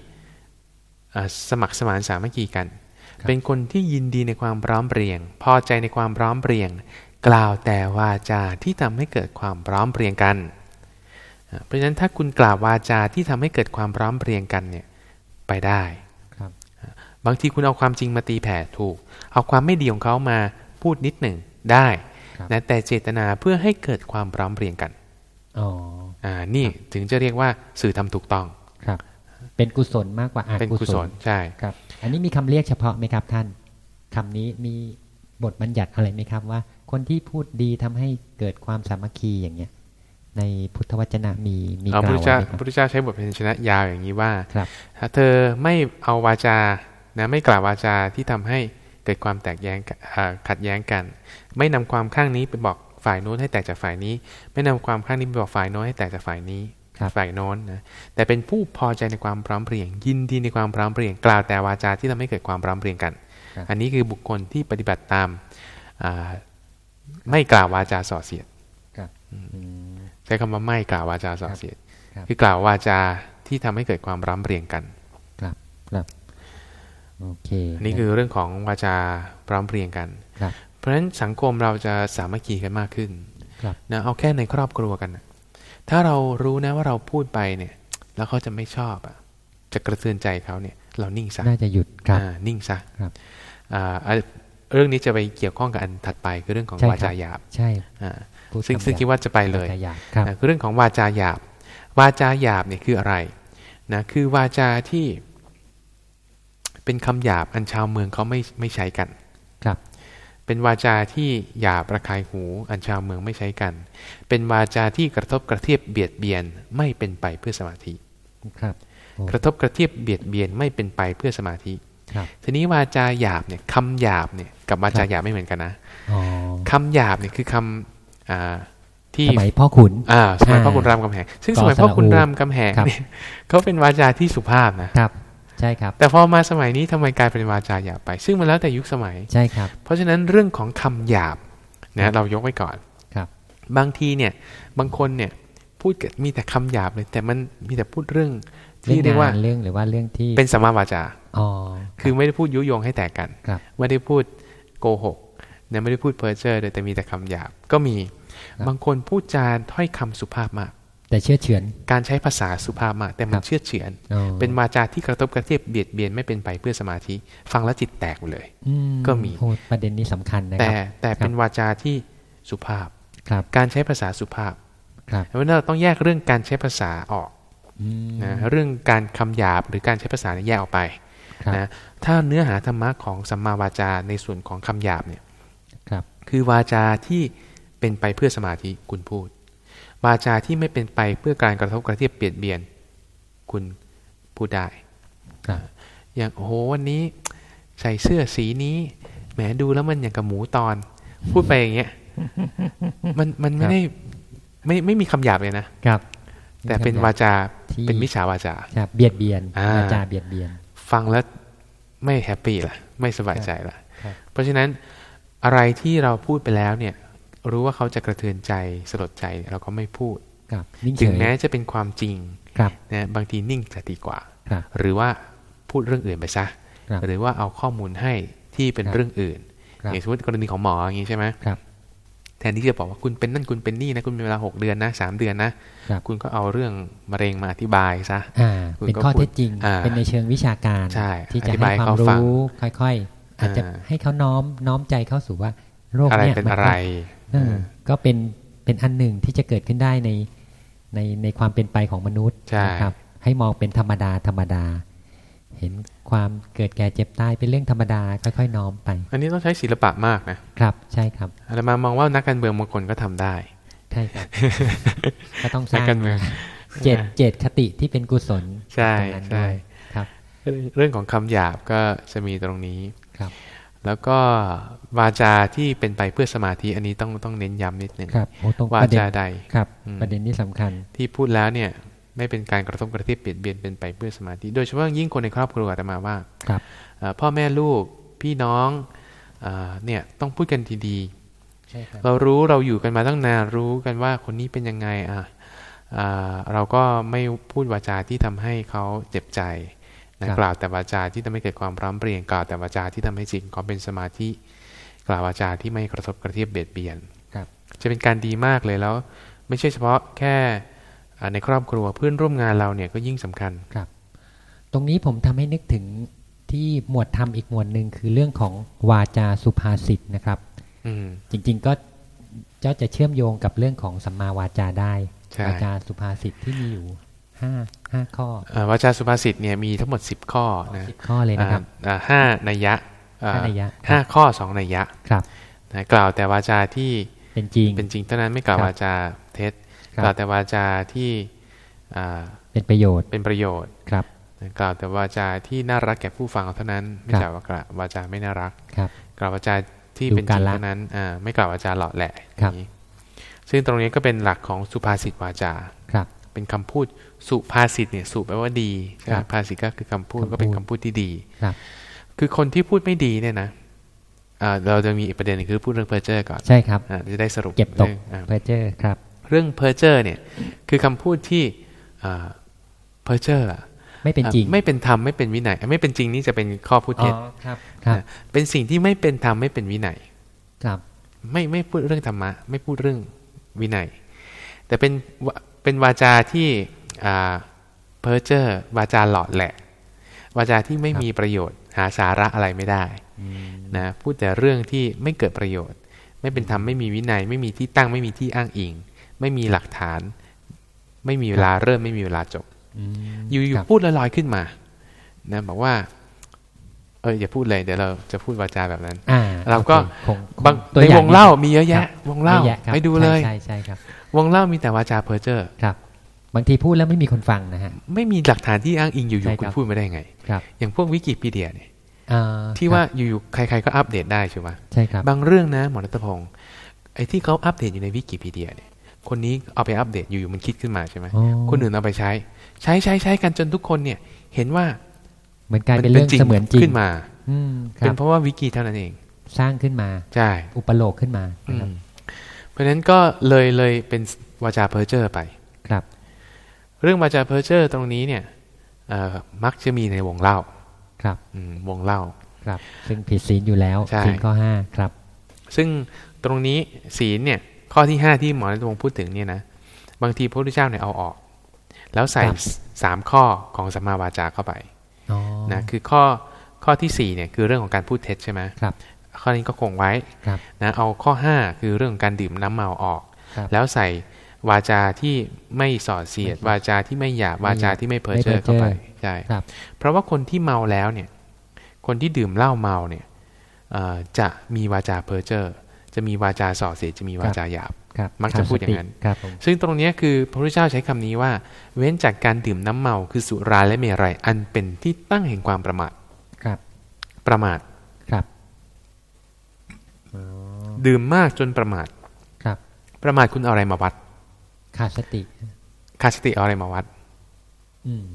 [SPEAKER 2] อ่าสมัครสมานสามัคคีกัน
[SPEAKER 1] ครับ
[SPEAKER 2] เป็นคนที่ยินดีในความพร้อมเพรียง พอใจในความพร้อมเพรียง กล่าวแต่วาจาที่ทำให้เกิดความพร้อมเพรียงกันอ่าเพราะฉะนั้นถ้าคุณกล่าววาจาที่ทำให้เกิดความพร้อมเพรียงกันเนี่ยไปได้
[SPEAKER 1] ครับ
[SPEAKER 2] บางทีคุณเอาความจริงมาตีแผ่ถูก เอาความไม่ดีของเขามาพูดนิดหนึ่งได้
[SPEAKER 1] ครับ
[SPEAKER 2] นะแต่เจตนาเพื่อให้เกิดความพร้อมเพรียงกัน
[SPEAKER 1] อ๋อ
[SPEAKER 2] อ่านี่ถึงจะเรียกว่าสื่อทำถูกต้อง
[SPEAKER 1] ครับ เป็นกุศลมากกว่าอา
[SPEAKER 2] เป็น
[SPEAKER 1] กุ
[SPEAKER 2] กุ
[SPEAKER 1] ศ
[SPEAKER 2] ศ
[SPEAKER 1] ล
[SPEAKER 2] ลใช่
[SPEAKER 1] ครับ อันนี้มีคำเรียกเฉพาะไหมครับท่านคำนี้มีบทบัญญัติอะไรไหมครับว่า คนที่พูดดีทำให้เกิดความสามัคคีอย่างเงี้ย ในพุทธวจนะมีมี
[SPEAKER 2] เอา
[SPEAKER 1] ก
[SPEAKER 2] พระ
[SPEAKER 1] ล่า
[SPEAKER 2] พุท
[SPEAKER 1] ว
[SPEAKER 2] ธ
[SPEAKER 1] ไว้
[SPEAKER 2] เจ้า
[SPEAKER 1] ไหมค
[SPEAKER 2] พ
[SPEAKER 1] รับ
[SPEAKER 2] ระพุทธเจ้าใช้บทเพลชนะยาวอย่างนี้ว่า
[SPEAKER 1] ครับ
[SPEAKER 2] ถ้าเธอไม่เอาวาจานะไม่กล่าววาจาที่ทำให้เกิดความแตกแยงกันอ่าขัดแย้งกัน ไม่นำความข้างนี้ไปบอกฝ่ายโน้นให้แตกจากฝ่ายนี้ ไม่นำความข้างนี้ไปบอกฝ่ายโน้นให้แตกจากฝ่ายนี้
[SPEAKER 1] ครับ
[SPEAKER 2] ฝ่ายโน้นนะแต่เป็นผู้พอใจในความพร้อมเพรียง ยินดีในความพร้อมเพรียงกล่าวแต่วาจาที่ทำให้เกิดความพร้อมเพรียงกัน
[SPEAKER 1] ครับ
[SPEAKER 2] อันนี้คือบุคคลที่ปฏิบัติตามอ่าไม่กล่าววาจาส่อเสียด
[SPEAKER 1] ครับอืม
[SPEAKER 2] ใช้คำว่าไม่กล่าววาจาส่อเสียด
[SPEAKER 1] ครับ
[SPEAKER 2] คือกล่าววาจาที่ทำให้เกิดความพร้อมเพรียงกัน
[SPEAKER 1] ครับครับโอเค
[SPEAKER 2] อันนี้คือเรื่องของวาจาพร้อมเพรียงกัน
[SPEAKER 1] ครับ
[SPEAKER 2] เพราะฉะนั้นสังคมเราจะสามัคคีกันมากขึ้น
[SPEAKER 1] ครับ
[SPEAKER 2] นะเอาแค่ในครอบครัวกันนะ ถ้าเรารู้นะว่าเราพูดไปเนี่ย แล้วเขาจะไม่ชอบอะ จะกระเทือนใจเขาเนี่ย เรานิ่งซะ
[SPEAKER 1] น่าจะหยุดครับ
[SPEAKER 2] อ่านิ่งซะ
[SPEAKER 1] ครับ
[SPEAKER 2] อ่าอะเรื่องนี้จะไปเกี่ยวข้องกับอันถัดไปคือเรื่องของ
[SPEAKER 1] ใช่ครับ
[SPEAKER 2] วาจาหยาบ
[SPEAKER 1] ใช่
[SPEAKER 2] อ่า
[SPEAKER 1] พูด
[SPEAKER 2] ซึ่ง
[SPEAKER 1] คำ
[SPEAKER 2] ซึ่ง
[SPEAKER 1] หยบ
[SPEAKER 2] คิดว่าจะไปเลย
[SPEAKER 1] วจหยาบครับ
[SPEAKER 2] นะคือเรื่องของวาจาหยาบ วาจาหยาบเนี่ยคืออะไรนะคือวาจาที่เป็นคำหยาบอันชาวเมืองเขาไม่ไม่ใช้กัน
[SPEAKER 1] ครับ
[SPEAKER 2] เป็นวาจาที่หยาบระคายหู อันชาวเมืองไม่ใช้กัน เป็นวาจาที่กระทบกระเทียบเบียดเบียนไม่เป็นไปเพื่อสมาธิ
[SPEAKER 1] ครับโอ้
[SPEAKER 2] กระทบกระเทียบเบียดเบียนไม่เป็นไปเพื่อสมาธิ
[SPEAKER 1] ครับ
[SPEAKER 2] ทีนี้วาจาหยาบเนี่ยคำหยาบเนี่ยกับวาจาหยาบไม่เหมือนกันนะ
[SPEAKER 1] อ๋อ
[SPEAKER 2] คำหยาบเนี่ยคือคำอ่าที่
[SPEAKER 1] สมัยพ่อขุน
[SPEAKER 2] อ่าสมัย
[SPEAKER 1] อ่า
[SPEAKER 2] พ่อคุณรามคำแหงซึ่ง
[SPEAKER 1] ก่
[SPEAKER 2] ส
[SPEAKER 1] อ
[SPEAKER 2] มัยพ่อคุณ
[SPEAKER 1] สระอู
[SPEAKER 2] รามคำแหง
[SPEAKER 1] ครับ
[SPEAKER 2] เนี่ยเขาเป็นวาจาที่สุภาพนะ
[SPEAKER 1] ครับ ใช่ครับ
[SPEAKER 2] แต่พอมาสมัยนี้ทำไมกลายเป็นวาจาหยาบไป ซึ่งมันแล้วแต่ยุคสมัย
[SPEAKER 1] ใช่ครับ
[SPEAKER 2] เพราะฉะนั้นเรื่องของคำหยาบนะเรายกไว้ก่อน
[SPEAKER 1] ครับ
[SPEAKER 2] บางทีเนี่ยบางคนเนี่ยพูดกับมีแต่คำหยาบเลย แต่มันมีแต่พูดเรื่องที่เรียกว่า
[SPEAKER 1] งนเรื่องหรือว่าเรื่องที่
[SPEAKER 2] เป็นสัมมาวาจา
[SPEAKER 1] อ๋อ
[SPEAKER 2] คือไม่ได้พูดยุยงให้แตกกัน
[SPEAKER 1] ครับ
[SPEAKER 2] ไม่ได้พูดโกหกนะไม่ได้พูดเพ้อเจ้อเลยแต่มีแต่คำหยาบก็มี
[SPEAKER 1] ครับ
[SPEAKER 2] บางคนพูดจาถ้อยคำสุภาพมาก
[SPEAKER 1] แต่เชื่อเฉือน
[SPEAKER 2] การใช้ภาษาสุภาพมากแต่มั
[SPEAKER 1] ครั
[SPEAKER 2] น
[SPEAKER 1] บ
[SPEAKER 2] เชื่อเฉือน
[SPEAKER 1] อ๋อ
[SPEAKER 2] เป็นวาจาที่กระทบกระเทียบเบียดเบียนไม่เป็นไปเพื่อสมาธิ ฟังแล้วจิตแตกหมดเลย
[SPEAKER 1] อื
[SPEAKER 2] ก็มี
[SPEAKER 1] โอ้ประเด็นนี้สำคัญนะค
[SPEAKER 2] แต่
[SPEAKER 1] รับ
[SPEAKER 2] แต่เป็นวาจาที่สุภาพ
[SPEAKER 1] ครับ
[SPEAKER 2] การใช้ภาษาสุภาพ
[SPEAKER 1] ครับ
[SPEAKER 2] เพราะฉะนั้นเราต้องแยกเรื่องการใช้ภาษาออก
[SPEAKER 1] อืม
[SPEAKER 2] นะเรื่องการคำหยาบหรือการใช้ภาษาเนี่ยแยกออกไป
[SPEAKER 1] ครับ
[SPEAKER 2] นะถ้าเนื้อหาธรรมะของสัมมาวาจาในส่วนของคำหยาบเนี่ย
[SPEAKER 1] ครับ
[SPEAKER 2] คือวาจาที่เป็นไปเพื่อสมาธิคุณพูด วาจาที่ไม่เป็นไปเพื่อการกระทบกระเทียบเปลี่ยนเบียน คุณพูดได้
[SPEAKER 1] ครับ
[SPEAKER 2] อย่างโอ้โหวันนี้ ใส่เสื้อสีนี้แหมดูแล้วมันอย่างกับหมูตอน พูดไปอย่างเงี้ยมันมันไม่ได้ไม่ไม่มีคำหยาบเลยนะ
[SPEAKER 1] ครับ
[SPEAKER 2] แต่เป็นวาจา
[SPEAKER 1] ที่
[SPEAKER 2] เป็นมิจฉาวาจา
[SPEAKER 1] ครับเบียดเบียน
[SPEAKER 2] อ่า
[SPEAKER 1] วาจาเบียดเบียน
[SPEAKER 2] ฟังแล้วไม่ happy ละไม่สบายใจละ
[SPEAKER 1] ครับ
[SPEAKER 2] เพราะฉะนั้นอะไรที่เราพูดไปแล้วเนี่ย รู้ว่าเขาจะกระเทือนใจสลดใจเราก็ไม่พูด
[SPEAKER 1] ครับนิ่งเฉย
[SPEAKER 2] ถึงแม้จะเป็นความจริง
[SPEAKER 1] ครับ
[SPEAKER 2] นะบางทีนิ่งจะดีกว่า
[SPEAKER 1] ครับ
[SPEAKER 2] หรือว่าพูดเรื่องอื่นไปซะ
[SPEAKER 1] ครับ
[SPEAKER 2] หรือว่าเอาข้อมูลให้ที่เป็น
[SPEAKER 1] ครับ
[SPEAKER 2] เรื่องอื่น
[SPEAKER 1] ครับ
[SPEAKER 2] อย่างสมมติกรณีของหมออย่างนี้ใช่ไหม
[SPEAKER 1] ครับ
[SPEAKER 2] แทนที่จะบอกว่าคุณเป็นนั่นคุณเป็นนี่นะคุณมีเวลาหกเดือนนะสามเดือนนะครับคุณก็เอาเรื่องมะเร็งมาอธิบายซะ
[SPEAKER 1] อ่า
[SPEAKER 2] คุณ
[SPEAKER 1] เป็น
[SPEAKER 2] ก็
[SPEAKER 1] ข้อ
[SPEAKER 2] พูด
[SPEAKER 1] เท็จจริง
[SPEAKER 2] อ่า
[SPEAKER 1] เป็นในเชิงวิชาการ
[SPEAKER 2] ใช่
[SPEAKER 1] ที่จะ
[SPEAKER 2] อธิบา
[SPEAKER 1] ให้
[SPEAKER 2] ย
[SPEAKER 1] ความ
[SPEAKER 2] เขาฟัง
[SPEAKER 1] รู้ค่อยๆอาจจะ
[SPEAKER 2] อ่า
[SPEAKER 1] ให้เขาน้อมน้อมใจเข้าสู่ว่าโรค
[SPEAKER 2] อะไร
[SPEAKER 1] เนี่ย
[SPEAKER 2] เป็น
[SPEAKER 1] มั
[SPEAKER 2] อะไร
[SPEAKER 1] ก็เออก็เป็นเป็นอันหนึ่งที่จะเกิดขึ้นได้ในในในความเป็นไปของมนุษย์
[SPEAKER 2] ใช่
[SPEAKER 1] นะครับ ให้มองเป็นธรรมดาธรรมดา เห็นความเกิดแก่เจ็บตายเป็นเรื่องธรรมดาค่อยๆน้อมไป
[SPEAKER 2] อันนี้ต้องใช้ศิลปะมากนะครับ
[SPEAKER 1] ใช่ครับ
[SPEAKER 2] อาตมามองว่านักการเมืองบางคนก็ทำได้
[SPEAKER 1] ใช่ครับก็ต้องส
[SPEAKER 2] นัก
[SPEAKER 1] ร้าง
[SPEAKER 2] การเมือง
[SPEAKER 1] เจตเจตคติที่เป็นกุศล
[SPEAKER 2] ใช่
[SPEAKER 1] ตรงนั้น
[SPEAKER 2] ใช่
[SPEAKER 1] ด้วยครับ
[SPEAKER 2] เรื่องของคำหยาบก็จะมีตรงนี้
[SPEAKER 1] ครับ
[SPEAKER 2] แล้วก็วาจาที่เป็นไปเพื่อสมาธิอันนี้ต้องต้องเน้นย้ำนิดหนึ่ง
[SPEAKER 1] ครับโอ้ตรง
[SPEAKER 2] วา
[SPEAKER 1] ประเด็น
[SPEAKER 2] จาใด
[SPEAKER 1] ครับ
[SPEAKER 2] อืม
[SPEAKER 1] ประเด็นนี้สำคัญ
[SPEAKER 2] ที่พูดแล้วเนี่ยไม่เป็นการกระทบกระเทียบเปลี่ยนเบียนเป็นไปเพื่อสมาธิ โดยเฉพาะยิ่งคนในครอบครัวอาตมาว่า
[SPEAKER 1] ครับ
[SPEAKER 2] เอ่อพ่อแม่ลูกพี่น้องเออเนี่ยต้องพูดกันดี
[SPEAKER 1] ใช่ครับ
[SPEAKER 2] ๆเรารู้เราอยู่กันมาตั้งนานรู้กันว่าคนนี้เป็นยังไงอะอ่าเราก็ไม่พูดวาจาที่ทำให้เขาเจ็บใจนะครับ กล่าวแต่วาจาที่ทำให้เกิดความพร้อมเพรียงกล่าวแต่วาจาที่ทำให้จิตของเขาเป็นสมาธิ กล่าววาจาที่ไม่กระทบกระเทียบเบียดเบียน
[SPEAKER 1] ครับ
[SPEAKER 2] จะเป็นการดีมากเลยแล้ว ไม่ใช่เฉพาะแค่อ่าในครอบครัวเพื่อนร่วมงานเราเนี่ยก็ยิ่งสำคัญ
[SPEAKER 1] ครับ ตรงนี้ผมทำให้นึกถึงที่หมวดธรรมอีกหมวดหนึ่งคือเรื่องของวาจาสุภาษิตนะครับ
[SPEAKER 2] อืม
[SPEAKER 1] จริง ๆก็เจ้าจะเชื่อมโยงกับเรื่องของสัมมาวาจาได้
[SPEAKER 2] ใช่
[SPEAKER 1] วาจาสุภาษิตที่มีอยู่ ห้าห้าข้อ
[SPEAKER 2] เอ่อวาจาสุภาษิตเนี่ยมีทั้งหมด10ข้อนะ
[SPEAKER 1] สิบข้อเลยนะครับ
[SPEAKER 2] อ่าอ่าห้านัยยะอ่
[SPEAKER 1] ห้านัยยะ
[SPEAKER 2] ห้าข้อสองนัยยะ
[SPEAKER 1] ครับ
[SPEAKER 2] นะกล่าวแต่วาจาที่
[SPEAKER 1] เป็นจริง
[SPEAKER 2] เป็นจริงเท่านั้นไม่กล่าว
[SPEAKER 1] ครับ
[SPEAKER 2] วาจาเท็จ
[SPEAKER 1] ครับ
[SPEAKER 2] กล่าวแต่วาจาที่อ่า
[SPEAKER 1] เป็นประโยชน์
[SPEAKER 2] เป็นประโยชน์
[SPEAKER 1] ครับ
[SPEAKER 2] นะกล่าวแต่วาจาที่น่ารักแก่ผู้ฟังเท่านั้น ไม่
[SPEAKER 1] ครับ
[SPEAKER 2] กล่าวว่ากล่าววาจาไม่น่ารัก
[SPEAKER 1] ครับ
[SPEAKER 2] กล่าววาจาที่
[SPEAKER 1] ดู
[SPEAKER 2] เป็นจริง
[SPEAKER 1] กาละ
[SPEAKER 2] เท่านั้นอ่าไม่กล่าววาจาหล่อแหละ
[SPEAKER 1] ครับ
[SPEAKER 2] อย่างนี้ซึ่งตรงนี้ก็เป็นหลักของสุภาษิตวาจา
[SPEAKER 1] ครับ
[SPEAKER 2] เป็นคำพูดสุภาษิตเนี่ยสุแปลว่าดีใช่ไหม
[SPEAKER 1] ครับ
[SPEAKER 2] ภาษิตก็คือคำพูด
[SPEAKER 1] คำพูด
[SPEAKER 2] ก็เป็นคำพูดที่ดี
[SPEAKER 1] ครับ
[SPEAKER 2] คือคนที่พูดไม่ดีเนี่ยนะอ่าเราจะมีอีกประเด็นหนึ่งคือพูดเรื่องเพ้อเจ้อก่อน
[SPEAKER 1] ใช่ครับ
[SPEAKER 2] อ่าจะได้สรุป
[SPEAKER 1] เก็บตก
[SPEAKER 2] รื่องอ่า
[SPEAKER 1] เพ้อเจ้อครับ
[SPEAKER 2] เรื่องเพอร์เจอร์เนี่ยคือคำพูดที่เพอร์เจอร์
[SPEAKER 1] ไม่เป็นจริง
[SPEAKER 2] ไม่เป็นธรรมไม่เป็นวินัยไม่เป็นจริงนี่จะเป็นข้อพูด
[SPEAKER 1] อ๋อ
[SPEAKER 2] เท็จ
[SPEAKER 1] ครับครับ
[SPEAKER 2] นะเป็นสิ่งที่ไม่เป็นธรรมไม่เป็นวินัย
[SPEAKER 1] ครับ
[SPEAKER 2] ไม่ไม่พูดเรื่องธรรมะ ไม่พูดเรื่องวินัย แต่เป็นวะ เป็นวาจาที่เพอร์เจอร์วาจาหลอดแหละ วาจาที่ไม่
[SPEAKER 1] ครับ
[SPEAKER 2] มีประโยชน์ หาสาระอะไรไม่ได้
[SPEAKER 1] อืม
[SPEAKER 2] นะพูดแต่เรื่องที่ไม่เกิดประโยชน์ ไม่เป็นธรรมไม่มีวินัย ไม่มีที่ตั้งไม่มีที่อ้างอิง ไม่มีหลักฐาน ไม่มีเวลาเริ่มไม่มีเวลาจบ
[SPEAKER 1] อืม
[SPEAKER 2] อยู่
[SPEAKER 1] ครับ
[SPEAKER 2] ๆพูดลอยๆขึ้นมานะบอกว่า เอออย่าพูดเลยเดี๋ยวเราจะพูดวาจาแบบนั้น
[SPEAKER 1] อ่า
[SPEAKER 2] เราก็
[SPEAKER 1] โอคคงค
[SPEAKER 2] บาง
[SPEAKER 1] ตัว
[SPEAKER 2] ใน
[SPEAKER 1] อย่
[SPEAKER 2] วงเล่า
[SPEAKER 1] นี้
[SPEAKER 2] มีเยอะแยะ วงเล่า
[SPEAKER 1] เยอะแยะครับ
[SPEAKER 2] ไปดูเลย
[SPEAKER 1] ใช่ใช่ใช่ครับ
[SPEAKER 2] วงเล่ามีแต่วาจาเพอร์เจอร์
[SPEAKER 1] ครับบางทีพูดแล้วไม่มีคนฟังนะฮะ
[SPEAKER 2] ไม่มีหลักฐานที่อ้างอิงอ
[SPEAKER 1] ใช่
[SPEAKER 2] ยู่ๆ
[SPEAKER 1] ค
[SPEAKER 2] คุ
[SPEAKER 1] รั
[SPEAKER 2] ณ
[SPEAKER 1] บ
[SPEAKER 2] พูดไม่ได้ไง
[SPEAKER 1] ครับ
[SPEAKER 2] อย่างพวกวิกิพีเดียเนี่ย
[SPEAKER 1] อ่า
[SPEAKER 2] ที่
[SPEAKER 1] ครับ
[SPEAKER 2] ว่าอยู่ๆใคร ๆก็อัปเดตได้ใช่ไหม
[SPEAKER 1] ใช่ครับ
[SPEAKER 2] บางเรื่องนะหมอรัตพงศ์ไอ้ที่เขาอัปเดตอยู่ในวิกิพีเดียเนี่ย คนนี้เอาไปอัปเดตอยู่ๆมันคิดขึ้นมาใช่ไหม
[SPEAKER 1] อ๋อ
[SPEAKER 2] คนอื่นเอาไปใช้ ใช้ใช้ใช้กันจนทุกคนเนี่ย เห็นว่า
[SPEAKER 1] เหมือนกลายเป็นเรื่องเสมือนจริง
[SPEAKER 2] ขึ้นมา
[SPEAKER 1] อืมครับ
[SPEAKER 2] เป็นเพราะว่าวิกิเท่านั้นเอง
[SPEAKER 1] สร้างขึ้นมา
[SPEAKER 2] ใช่
[SPEAKER 1] อุปโลกน์ขึ้นมา
[SPEAKER 2] อื
[SPEAKER 1] นะครับ
[SPEAKER 2] เพราะฉะนั้นก็เลยเลยเป็นวาจาเพอร์เจอร์ไป
[SPEAKER 1] ครับ
[SPEAKER 2] เรื่องวาจาเพอร์เจอร์ตรงนี้เนี่ยเอ่อมักจะมีในวงเหล้า
[SPEAKER 1] ครับ
[SPEAKER 2] อืมวงเหล้า
[SPEAKER 1] ครับ ซึ่งผิดศีลอยู่แล้ว
[SPEAKER 2] ใช่
[SPEAKER 1] ศีลข้อห้าครับ
[SPEAKER 2] ซึ่งตรงนี้ศีลเนี่ยข้อที่ห้าที่หมอในตรงพูดถึงเนี่ยนะบางทีพระพุทธเจ้าเนี่ยเอาออก แล้วใส่
[SPEAKER 1] ครับ
[SPEAKER 2] สามข้อของสัมมาวาจาเข้าไป
[SPEAKER 1] อ๋อ
[SPEAKER 2] นะคือข้อข้อที่สี่เนี่ยคือเรื่องของการพูดเท็จใช่ไหม
[SPEAKER 1] ครับ
[SPEAKER 2] ข้อนี้ก็คงไว้
[SPEAKER 1] ครับ
[SPEAKER 2] นะเอาข้อ 5 คือเรื่องของการดื่มน้ำเมาออก
[SPEAKER 1] ครับ
[SPEAKER 2] แล้วใส่วาจาที่ไม่ส่อเสียด วาจาที่ไม่หยาบวาจาที่ไม่เพ้อเจ้อ
[SPEAKER 1] ไม่เพ้อเจ้อ
[SPEAKER 2] เข้าไปใช่
[SPEAKER 1] ครับ
[SPEAKER 2] เพราะว่าคนที่เมาแล้วเนี่ย คนที่ดื่มเหล้าเมาเนี่ยเอ่อจะมีวาจาเพ้อเจ้อจะมีวาจาส่อเสียดจะมีวาจาหยาบ
[SPEAKER 1] ครับ
[SPEAKER 2] มักจะพูดอย่างนั้น
[SPEAKER 1] ขสติครับผม
[SPEAKER 2] ซึ่งตรงเนี้ยคือพระพุทธเจ้าใช้คำนี้ว่า เว้นจากการดื่มน้ำเมาคือสุราและเมรัยอันเป็นที่ตั้งแห่งความประมาท
[SPEAKER 1] ครับ
[SPEAKER 2] ประมาท
[SPEAKER 1] ครับอ๋อ
[SPEAKER 2] ดื่มมากจนประมาท
[SPEAKER 1] ครับ
[SPEAKER 2] ประมาทคุณเอาอะไรมาวัด
[SPEAKER 1] ขาดสติ
[SPEAKER 2] ขาดสติเอาอะไรมาวัด
[SPEAKER 1] อืม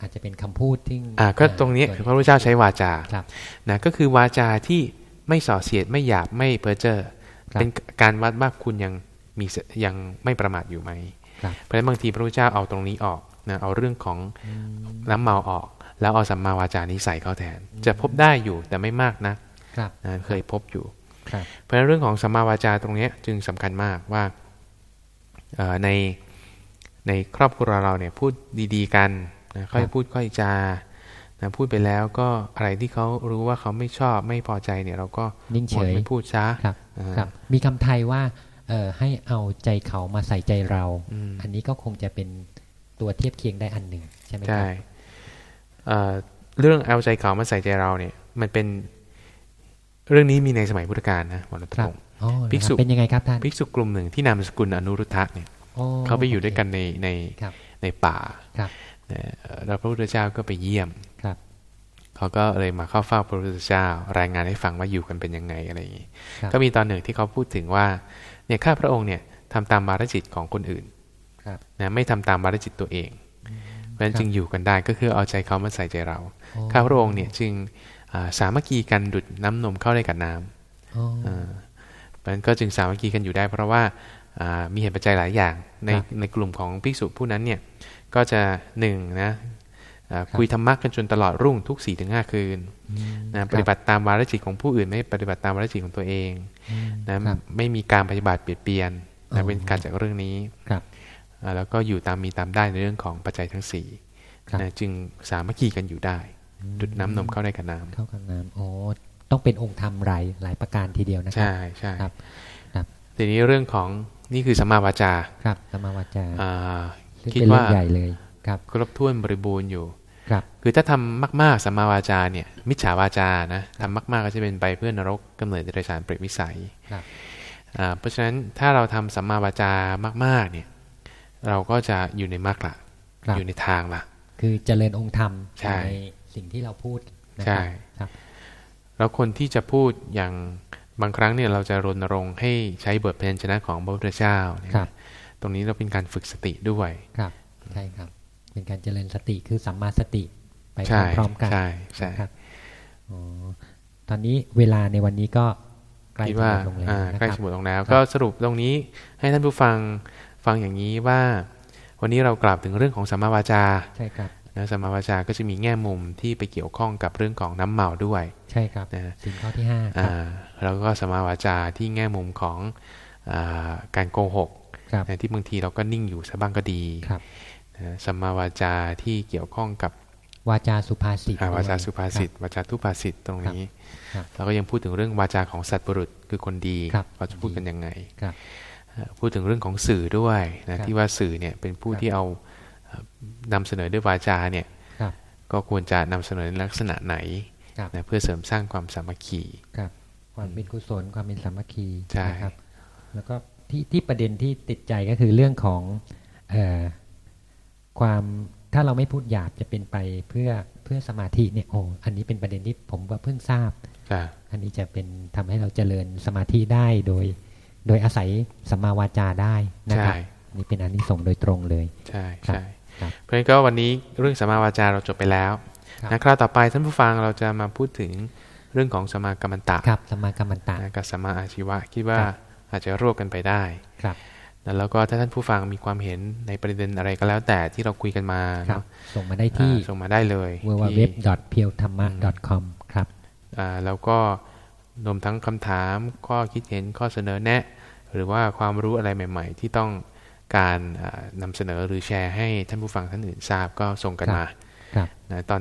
[SPEAKER 1] อาจจะเป็นคำพูดที่
[SPEAKER 2] อ่า ก็ตรงนี้
[SPEAKER 1] ส่ว
[SPEAKER 2] พระพุทธเจ้าใช้วาจา
[SPEAKER 1] ครับ
[SPEAKER 2] นะก็คือวาจาที่ไม่ส่อเสียดไม่หยาบไม่เพ้อเจ้อ
[SPEAKER 1] ครับ
[SPEAKER 2] เป็นการวัดว่าคุณยังมีสยังไม่ประมาทอยู่ไหม
[SPEAKER 1] ครับ
[SPEAKER 2] เพราะฉะนั้นบางทีพระพุทธเจ้าเอาตรงนี้ออกนะเอาเรื่องของน้ำเมาออก แล้วเอาสัมมาวาจานี้ใส่เข้าแทน จะพบได้อยู่แต่ไม่มากนะครับนะเคยพบอยู่
[SPEAKER 1] ครับ
[SPEAKER 2] เพราะฉะนั้นเรื่องของสัมมาวาจาตรงเนี้ยจึงสำคัญมากว่าเอ่อในในครอบครัวเราเนี่ยพูดดี ๆ กันนะค่อยพูดค่อยจา นะพูดไปแล้วก็อะไรที่เขารู้ว่าเขาไม่ชอบไม่พอใจเนี่ย เราก็
[SPEAKER 1] นิ่งเฉ
[SPEAKER 2] หมด
[SPEAKER 1] ย
[SPEAKER 2] ไม่พูดซะ
[SPEAKER 1] ครับ
[SPEAKER 2] อ่า
[SPEAKER 1] ครับ มีคำไทยว่าเอ่อให้เอาใจเขามาใส่ใจเรา
[SPEAKER 2] อืม
[SPEAKER 1] อันนี้ก็คงจะเป็นตัวเทียบเคียงได้อันหนึ่งใช่ไหมค
[SPEAKER 2] ใช่
[SPEAKER 1] รับ
[SPEAKER 2] เอ่อเรื่องเอาใจเขามาใส่ใจเราเนี่ย มันเป็นเรื่องนี้มีในสมัยพุทธกาลนะหมอรัต
[SPEAKER 1] ครับ
[SPEAKER 2] พงศ์
[SPEAKER 1] อ๋อ
[SPEAKER 2] ภิกษุ
[SPEAKER 1] เป็นยังไงครับท่าน
[SPEAKER 2] ภิกษุกลุ่มหนึ่งที่นามสกุลอนุรุทธะเนี่ย
[SPEAKER 1] อ๋อ
[SPEAKER 2] เขาไปอยู่ด้วยกันในใน
[SPEAKER 1] ครับ
[SPEAKER 2] ในป่า
[SPEAKER 1] ครับ
[SPEAKER 2] นะเอ่อแล้วพระพุทธเจ้าก็ไปเยี่ยม
[SPEAKER 1] ครับ
[SPEAKER 2] เขาก็เลยมาเข้าเฝ้าพระพุทธเจ้ารายงานให้ฟังว่าอยู่กันเป็นยังไงอะไรอย่างนี้
[SPEAKER 1] ครับ
[SPEAKER 2] ก็มีตอนหนึ่งที่เขาพูดถึงว่าเนี่ยข้าพระองค์เนี่ยทำตามมารจิตของคนอื่น
[SPEAKER 1] ครับ
[SPEAKER 2] นะไม่ทำตามมารจิตตัวเองเพราะฉะนั้น
[SPEAKER 1] ครับ
[SPEAKER 2] จึงอยู่กันได้ก็คือเอาใจเขามาใส่ใจเรา
[SPEAKER 1] อ๋อ
[SPEAKER 2] ข้าพระองค์เนี่ยจึงอ่าสามัคคีกันดุดน้ำนมเข้าได้กับน้ำ
[SPEAKER 1] อ๋อ
[SPEAKER 2] เออเพราะฉะนั้นก็จึงสามัคคีกันอยู่ได้ เพราะว่าอ่ามีเหตุปัจจัยหลายอย่างใน
[SPEAKER 1] ครับ
[SPEAKER 2] ในกลุ่มของภิกษุผู้นั้นเนี่ย ก็จะหนึ่งนะอ่า
[SPEAKER 1] ครับ
[SPEAKER 2] คุยธรรมะกันจนตลอดรุ่งทุก4ี่ถึงห้าคืนนะปฏิบัติตามวาระจิตของผู้อื่น ไม่ปฏิบัติตามวาระจิตของตัวเอง
[SPEAKER 1] อืม
[SPEAKER 2] นะครับไม่มีการปฏิบัติเปลี่ยนเปลี่ยน
[SPEAKER 1] อ๋
[SPEAKER 2] นะ
[SPEAKER 1] อ
[SPEAKER 2] เป็นการจากเรื่องนี้
[SPEAKER 1] ครับ
[SPEAKER 2] อ่าแล้วก็อยู่ตามมีตามได้ในเรื่องของปัจจัยทั้งสี่
[SPEAKER 1] ครับ
[SPEAKER 2] นะจึงสามัคคีกันอยู่ได้ดุดน้ำนมเข้าได้กับน้ำ
[SPEAKER 1] เข้ากับน้ำอ๋อต้องเป็นองค์ธรรมหลายหลายประการทีเดียวนะครั
[SPEAKER 2] ใช่ใช่
[SPEAKER 1] ครับครับ
[SPEAKER 2] ทีนี้เรื่องของนี่คือสัมมาวาจา
[SPEAKER 1] ครับสมมาวาจา
[SPEAKER 2] อ่า
[SPEAKER 1] ซึ่ง
[SPEAKER 2] คิด
[SPEAKER 1] เป็นเรื่
[SPEAKER 2] ว่า
[SPEAKER 1] องใหญ่เลยครับ
[SPEAKER 2] ครบถ้วนบริบูรณ์อยู่
[SPEAKER 1] ครับ
[SPEAKER 2] คือถ้าทำมาก ๆสัมมาวาจาเนี่ย มิจฉาวาจานะทำมาก ๆ ก็จะเป็นไปเพื่อนรกกำเนิดเดรัจฉานเปรตวิสัย
[SPEAKER 1] ครับ
[SPEAKER 2] อ่าเพราะฉะนั้นถ้าเราทำสัมมาวาจามาก ๆ เนี่ย เราก็จะอยู่ในมรรคละ
[SPEAKER 1] ครับ
[SPEAKER 2] อยู่ในทางละ
[SPEAKER 1] คือเจริญองค์ธรรม
[SPEAKER 2] ใช่
[SPEAKER 1] สิ่งที่เราพูดนะ
[SPEAKER 2] ใช่
[SPEAKER 1] ครับ
[SPEAKER 2] แล้วคนที่จะพูดอย่างบางครั้งเนี่ยเราจะรณรงค์ให้ใช้บทเพลงชนะของพระพุทธเจ้าเนี่ย
[SPEAKER 1] ครับ
[SPEAKER 2] ตรงนี้เราเป็นการฝึกสติด้วย
[SPEAKER 1] ครับใช่ครับ เป็นการเจริญสติคือสัมมาสติไป
[SPEAKER 2] ใช่
[SPEAKER 1] พร้อมๆกัน
[SPEAKER 2] ใช่ใช่
[SPEAKER 1] นะครับอ๋อตอนนี้เวลาในวันนี้ก็ใกล้
[SPEAKER 2] คิด
[SPEAKER 1] จะ
[SPEAKER 2] ว่า
[SPEAKER 1] หมดลงแล้ว
[SPEAKER 2] อ่า
[SPEAKER 1] นะ
[SPEAKER 2] ใกล้
[SPEAKER 1] ครับ
[SPEAKER 2] จะหมดลงแล้ว
[SPEAKER 1] ครับ
[SPEAKER 2] ก็สรุปตรงนี้ให้ท่านผู้ฟังฟังอย่างนี้ว่า วันนี้เรากล่าวถึงเรื่องของสัมมาวาจา
[SPEAKER 1] ใช่ครับ
[SPEAKER 2] นะสัมมาวาจาก็จะมีแง่มุมที่ไปเกี่ยวข้องกับเรื่องของน้ำเมาด้วย
[SPEAKER 1] ใช่ครับ
[SPEAKER 2] นะ
[SPEAKER 1] สิ่งข้อที่ห้าค
[SPEAKER 2] อ่า
[SPEAKER 1] รับ
[SPEAKER 2] แล้วก็สัมมาวาจาที่แง่มุมของอาการโกหก
[SPEAKER 1] ครับ
[SPEAKER 2] นะ ที่บางทีเราก็นิ่งอยู่ซะบ้างก็ดี
[SPEAKER 1] ครับ
[SPEAKER 2] นะสัมมาวาจาที่เกี่ยวข้องกับ
[SPEAKER 1] วาจาสุภาษิต
[SPEAKER 2] อ่าวาจา
[SPEAKER 1] ด้วย
[SPEAKER 2] สุภาษิตวาจาทุภาษิตตรงนี้
[SPEAKER 1] ครับ
[SPEAKER 2] เราก็ยังพูดถึงเรื่องวาจาของสัตว์บุรุษคือคนดี
[SPEAKER 1] ครับ
[SPEAKER 2] เราจะพูดกันยังไง
[SPEAKER 1] ครับ
[SPEAKER 2] อ่าพูดถึงเรื่องของสื่อด้วยนะครับที่ว่าสื่อเนี่ยเป็นผู้
[SPEAKER 1] ครับ
[SPEAKER 2] ที่เอาเอ่อนำเสนอด้วยวาจาเนี่ย
[SPEAKER 1] ครับ
[SPEAKER 2] ก็ควรจะนำเสนอในลักษณะไหน
[SPEAKER 1] ครับ
[SPEAKER 2] นะเพื่อเสริมสร้างความสามัคคี
[SPEAKER 1] ครับความเป็นกุศลความเป็นสามัคคี
[SPEAKER 2] ใช่
[SPEAKER 1] นะครับ แล้วก็ ที่ที่ประเด็นที่ติดใจก็คือเรื่องของเอ่อความถ้าเราไม่พูดหยาบจะเป็นไปเพื่อเพื่อสมาธิเนี่ยโอ้อันนี้เป็นประเด็นที่ผมว่าเพิ่งทราบ
[SPEAKER 2] จ้ะ
[SPEAKER 1] อันนี้จะเป็นทำให้เราเจริญสมาธิได้โดย โดยอาศัยสัมมาวาจาได้นะครับ
[SPEAKER 2] ใช่
[SPEAKER 1] อันนี่เป็นอันนี้ส่งส์โดยตรงเลย
[SPEAKER 2] ใช่
[SPEAKER 1] ครับ
[SPEAKER 2] ใช่
[SPEAKER 1] ครับ
[SPEAKER 2] เพราะฉะนั้นก็วันนี้เรื่องสัมมาวาจาเราจบไปแล้ว
[SPEAKER 1] ครับ
[SPEAKER 2] นะคราวต่อไปท่านผู้ฟังเราจะมาพูดถึงเรื่องของสมมากรรมันตะ
[SPEAKER 1] ครับสัมมากัมมันตะ
[SPEAKER 2] นะกับสมมาอาชีวะคิดว่า
[SPEAKER 1] ครับ
[SPEAKER 2] อาจจะรวบกันไปได้
[SPEAKER 1] ครับ
[SPEAKER 2] นะแล้วก็ถ้าท่านผู้ฟังมีความเห็นในประเด็นอะไรก็แล้วแต่ที่เราคุยกันมา
[SPEAKER 1] ครับ
[SPEAKER 2] เนาะ
[SPEAKER 1] ส่งมาได้ที่
[SPEAKER 2] อ่าส่งมาได้เลย
[SPEAKER 1] w w
[SPEAKER 2] ที่
[SPEAKER 1] w p i e w t h a m m a c o m ครับ
[SPEAKER 2] อ่าแล้วก็รวมทั้งคำถามข้อคิดเห็นข้อเสนอแนะ หรือว่าความรู้อะไรใหม่ ๆ ที่ต้องการอ่านำเสนอหรือแชร์ให้ท่านผู้ฟังท่านอื่นทราบก็ส่งกัน
[SPEAKER 1] ครับ
[SPEAKER 2] มา
[SPEAKER 1] ครับ
[SPEAKER 2] นะตอน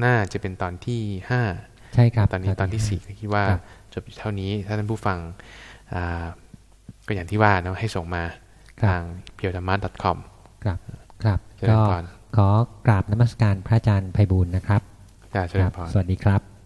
[SPEAKER 2] หน้าจะเป็นตอนที่ห้า
[SPEAKER 1] ใช่ครับ
[SPEAKER 2] ตอนนี้ตอนที่สี่ก็คิดว่า
[SPEAKER 1] ครับ
[SPEAKER 2] จบเท่านี้ถ้าท่านผู้ฟังอ่า ก็อย่างที่ว่าเนาะให้ส่งมา
[SPEAKER 1] ครับ
[SPEAKER 2] ทาง p i o t a m a c o m
[SPEAKER 1] ครับครับ
[SPEAKER 2] เจริญ
[SPEAKER 1] ก็
[SPEAKER 2] พร
[SPEAKER 1] ขอกราบนมัสการพระอาจารย์ไพบูลย์นะครับ
[SPEAKER 2] จ้าเจ
[SPEAKER 1] ค
[SPEAKER 2] ริ
[SPEAKER 1] รั
[SPEAKER 2] ญ
[SPEAKER 1] บ
[SPEAKER 2] พร
[SPEAKER 1] สวัสดีครับ